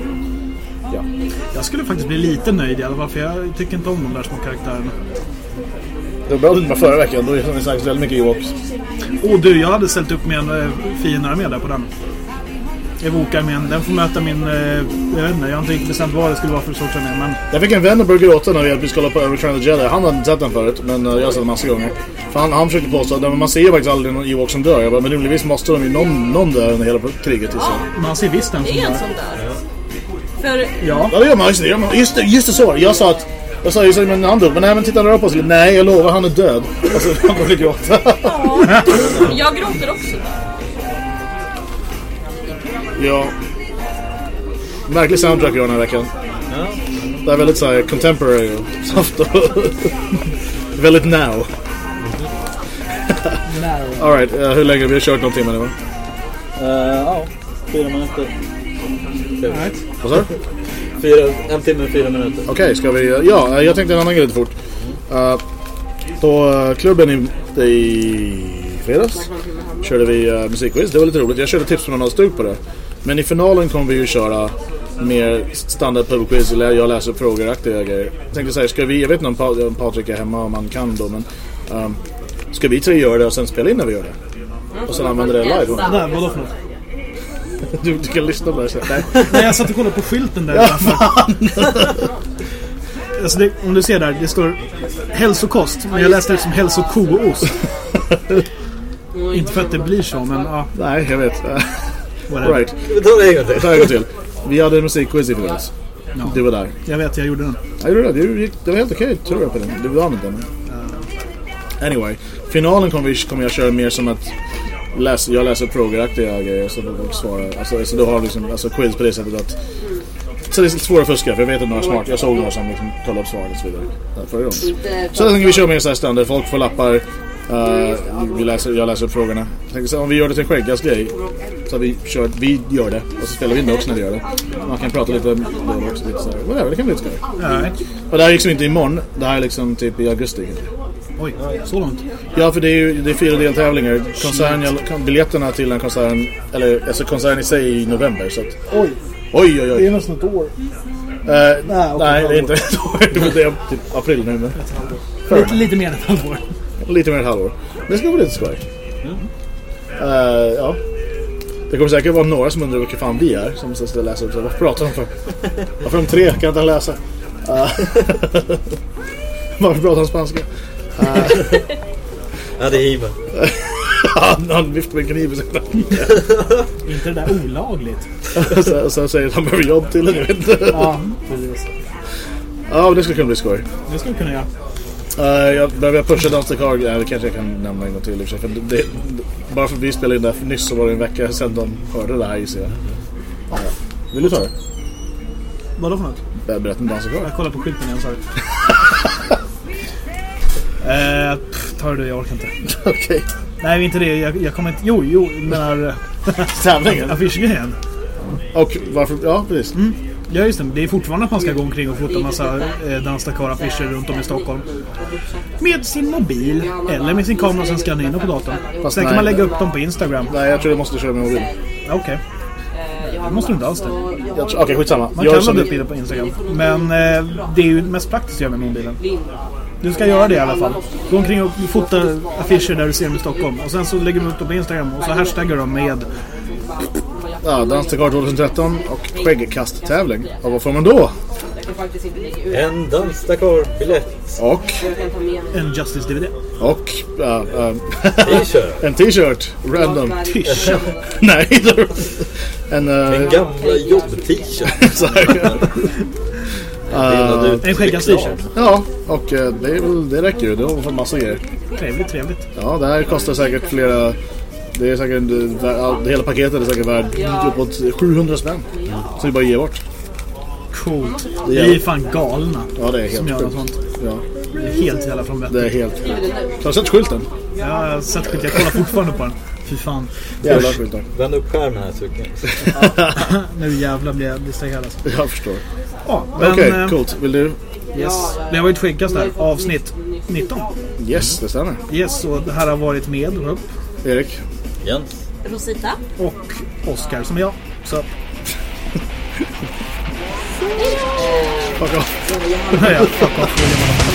Ja. Jag skulle faktiskt bli lite nöjd i alla fall för jag tycker inte om de där små karaktärerna. Det var var förra veckan, då är det sagt väldigt mycket Ewoks. Och du, jag hade ställt upp med en äh, fin armé där på den. Evoka-armén. Den får möta min... Eh, jag vet inte, jag har inte riktigt bestämt vad det skulle vara för sorts armé. Men Jag fick en vän att börja gråta när vi skulle kolla på Return of the Jedi. Han hade inte sett den förut, men eh, jag har sett den massa gånger. För han, han försökte påstå att man ser ju faktiskt aldrig någon Ewok som dör. Jag bara, men rimligtvis måste de ju någon, någon dö under hela kriget. Liksom. man ser visst den som Det är en dör. För Ja. Ja, det gör man. Just det, gör man. Just det, just det så. Jag sa att... Jag sa ju men han dog. Men nej, men titta rör på sig. Nej, jag lovar, han är död. Alltså, han började gråta. jag gråter också. ja. Märklig soundtrack jag har den här veckan. Ja. Det är väldigt så här contemporary och soft och väldigt now. Alright, uh, hur länge? Vi har kört någon timme nu va? Eh, ja, fyra minuter. Vad sa du? Fyra, en timme, fyra minuter. Okej, ska vi... Ja, eh, jag tänkte en annan grej lite fort. Uh, på eh, klubben i, i fredags körde vi uh, musikquiz. Det var lite roligt. Jag körde tips på någon stug på det. Men i finalen kommer vi ju köra mer standard pubquiz. eller Jag läser upp frågor-aktiga grejer. Jag tänkte säga, ska vi... Jag vet inte om, pa, om Patrik är hemma om man kan då, men... Um, ska vi tre göra det och sen spela in när vi gör det? Och sen använda det live? Där, vadå för något? Du, du kan lyssna på det sen. Nej. Nej, jag satt och kollade på skylten där utanför. alltså det, om du ser där, det står hälsokost. Men jag läste det som hälsokoost. Inte för att det blir så, men ja. Nej, jag vet. whatever. right. Tar det en gång till. Ta en gång till. Vi hade musikquiz i fredags. Ja. Du var där. Jag vet, jag gjorde den. Ja, gjorde det. Det, gick, det var helt okej tror jag på den. Du vann inte men... Anyway. Finalen kommer, vi, kommer jag köra mer som att läs, jag läser frågor-aktiga grejer så då folk svarar. Alltså, så då har liksom alltså quiz på det sättet att så det är lite svårt att fuska för jag vet att några smart. Jag såg några som liksom kollade upp svaren och så vidare. Där Förra gången. Så jag tänker vi kör mer så här standard. Folk får lappar. Uh, vi läser, jag läser upp frågorna. Jag tänker så här, om vi gör det till en skäggas grej. Så vi, kör, vi gör det och så spelar vi in det också när vi gör det. Man kan prata lite om det också. Lite så här. Whatever, det kan bli lite skoj. Och det här är liksom inte imorgon. Det här är liksom typ i augusti. Oj, så långt. Ja, för det är ju det är fyra deltävlingar. Biljetterna till den konserten, eller alltså konserten i sig är i november. Så att, Oj, oj, oj, oj. nästan ett år. Eh, Nej, nej, okej, det är inte ett år. Det är typ april nu. Men Lite, lite mer än ett halvår. lite mer än ett halvår. Det ska bli lite skoj. Eh, ja. Det kommer säkert vara några som undrar vilka fan vi är. Som ska läsa upp. så Vad pratar de för? Varför de tre kan inte läsa? Eh, Varför pratar han spanska? Ja, det är Hiben. Han, han viftar med en kniv i sin Inte det där olagligt. så, så säger han behöver jobb till vet inte. Ja, precis. Ja, men det skulle kunna bli skoj. Det skulle kunna göra. Uh, jag behöver pusha Dansta Kar, ja, det kanske jag kan nämna en gång till i och för sig. För det, det, bara för att vi spelade in det här nyss så var det en vecka sedan de hörde det här gissar jag. Ja. Vill du ta det? Vadå för något? Ber- Berätta om Dansta Kar. Jag kollar på skylten igen, sorry. eh, pff, ta det du, jag orkar inte. Okej. Nej, inte det. Jag, jag kommer inte... Jo, jo, den här Tävlingen. affischgrejen. Och varför? Ja, precis. Ja, just det. Det är fortfarande att man ska gå omkring och fota massa eh, Danstakar-affischer runt om i Stockholm. Med sin mobil eller med sin kamera som skannar in på datorn. Fast Sen kan nej. man lägga upp dem på Instagram. Nej, jag tror jag måste köra med mobil. Okej. Det måste du inte alls det. Jag Okej, skitsamma. Man Gör kan ladda upp du- bilder på Instagram. Men eh, det är ju mest praktiskt att göra med mobilen. Du ska göra det i alla fall. Gå omkring och fota affischer där du ser dem i Stockholm. Och sen så lägger du upp dem på Instagram och så hashtaggar de med Ja, Kar 2013 och skäggkasttävling. Och vad får man då? En Danstakar-biljett. Och, en Justice-DVD. och, ja, ja, T-shirt. en t-shirt. Random. Tisha. Nej, en... Uh, En gamla jobb-t-shirt. så ut En reklam. t-shirt. Ja, och eh, det, är väl, det räcker ju. Det har fått massa grejer. Trevligt, trevligt. Ja, det här kostar säkert flera... Det är säkert... ja, Det hela paketet är säkert värt uppåt 700 spänn. Så vi bara ger bort. Coolt. Det Vi är- är fan galna. Ja, det är Som helt gör något sånt. Ja, Det är helt jävla från det vettigt. är helt... Har du sett skylten? Jag har sett skit. Jag kollar fortfarande på den. Fy fan. Jävla skyltar. Vänd upp skärmen här så vi. Nu jävlar blir jag distraherad alltså. Jag förstår. Ja, men... Okej, eh, coolt. Vill du? Yes. Det har varit skäggkast där. Avsnitt 19. Yes, det stämmer. Yes, och det här har varit med Rob Erik? Jens. Rosita. och Oscar som är jag. Så, Fuck off. ja, fuck off.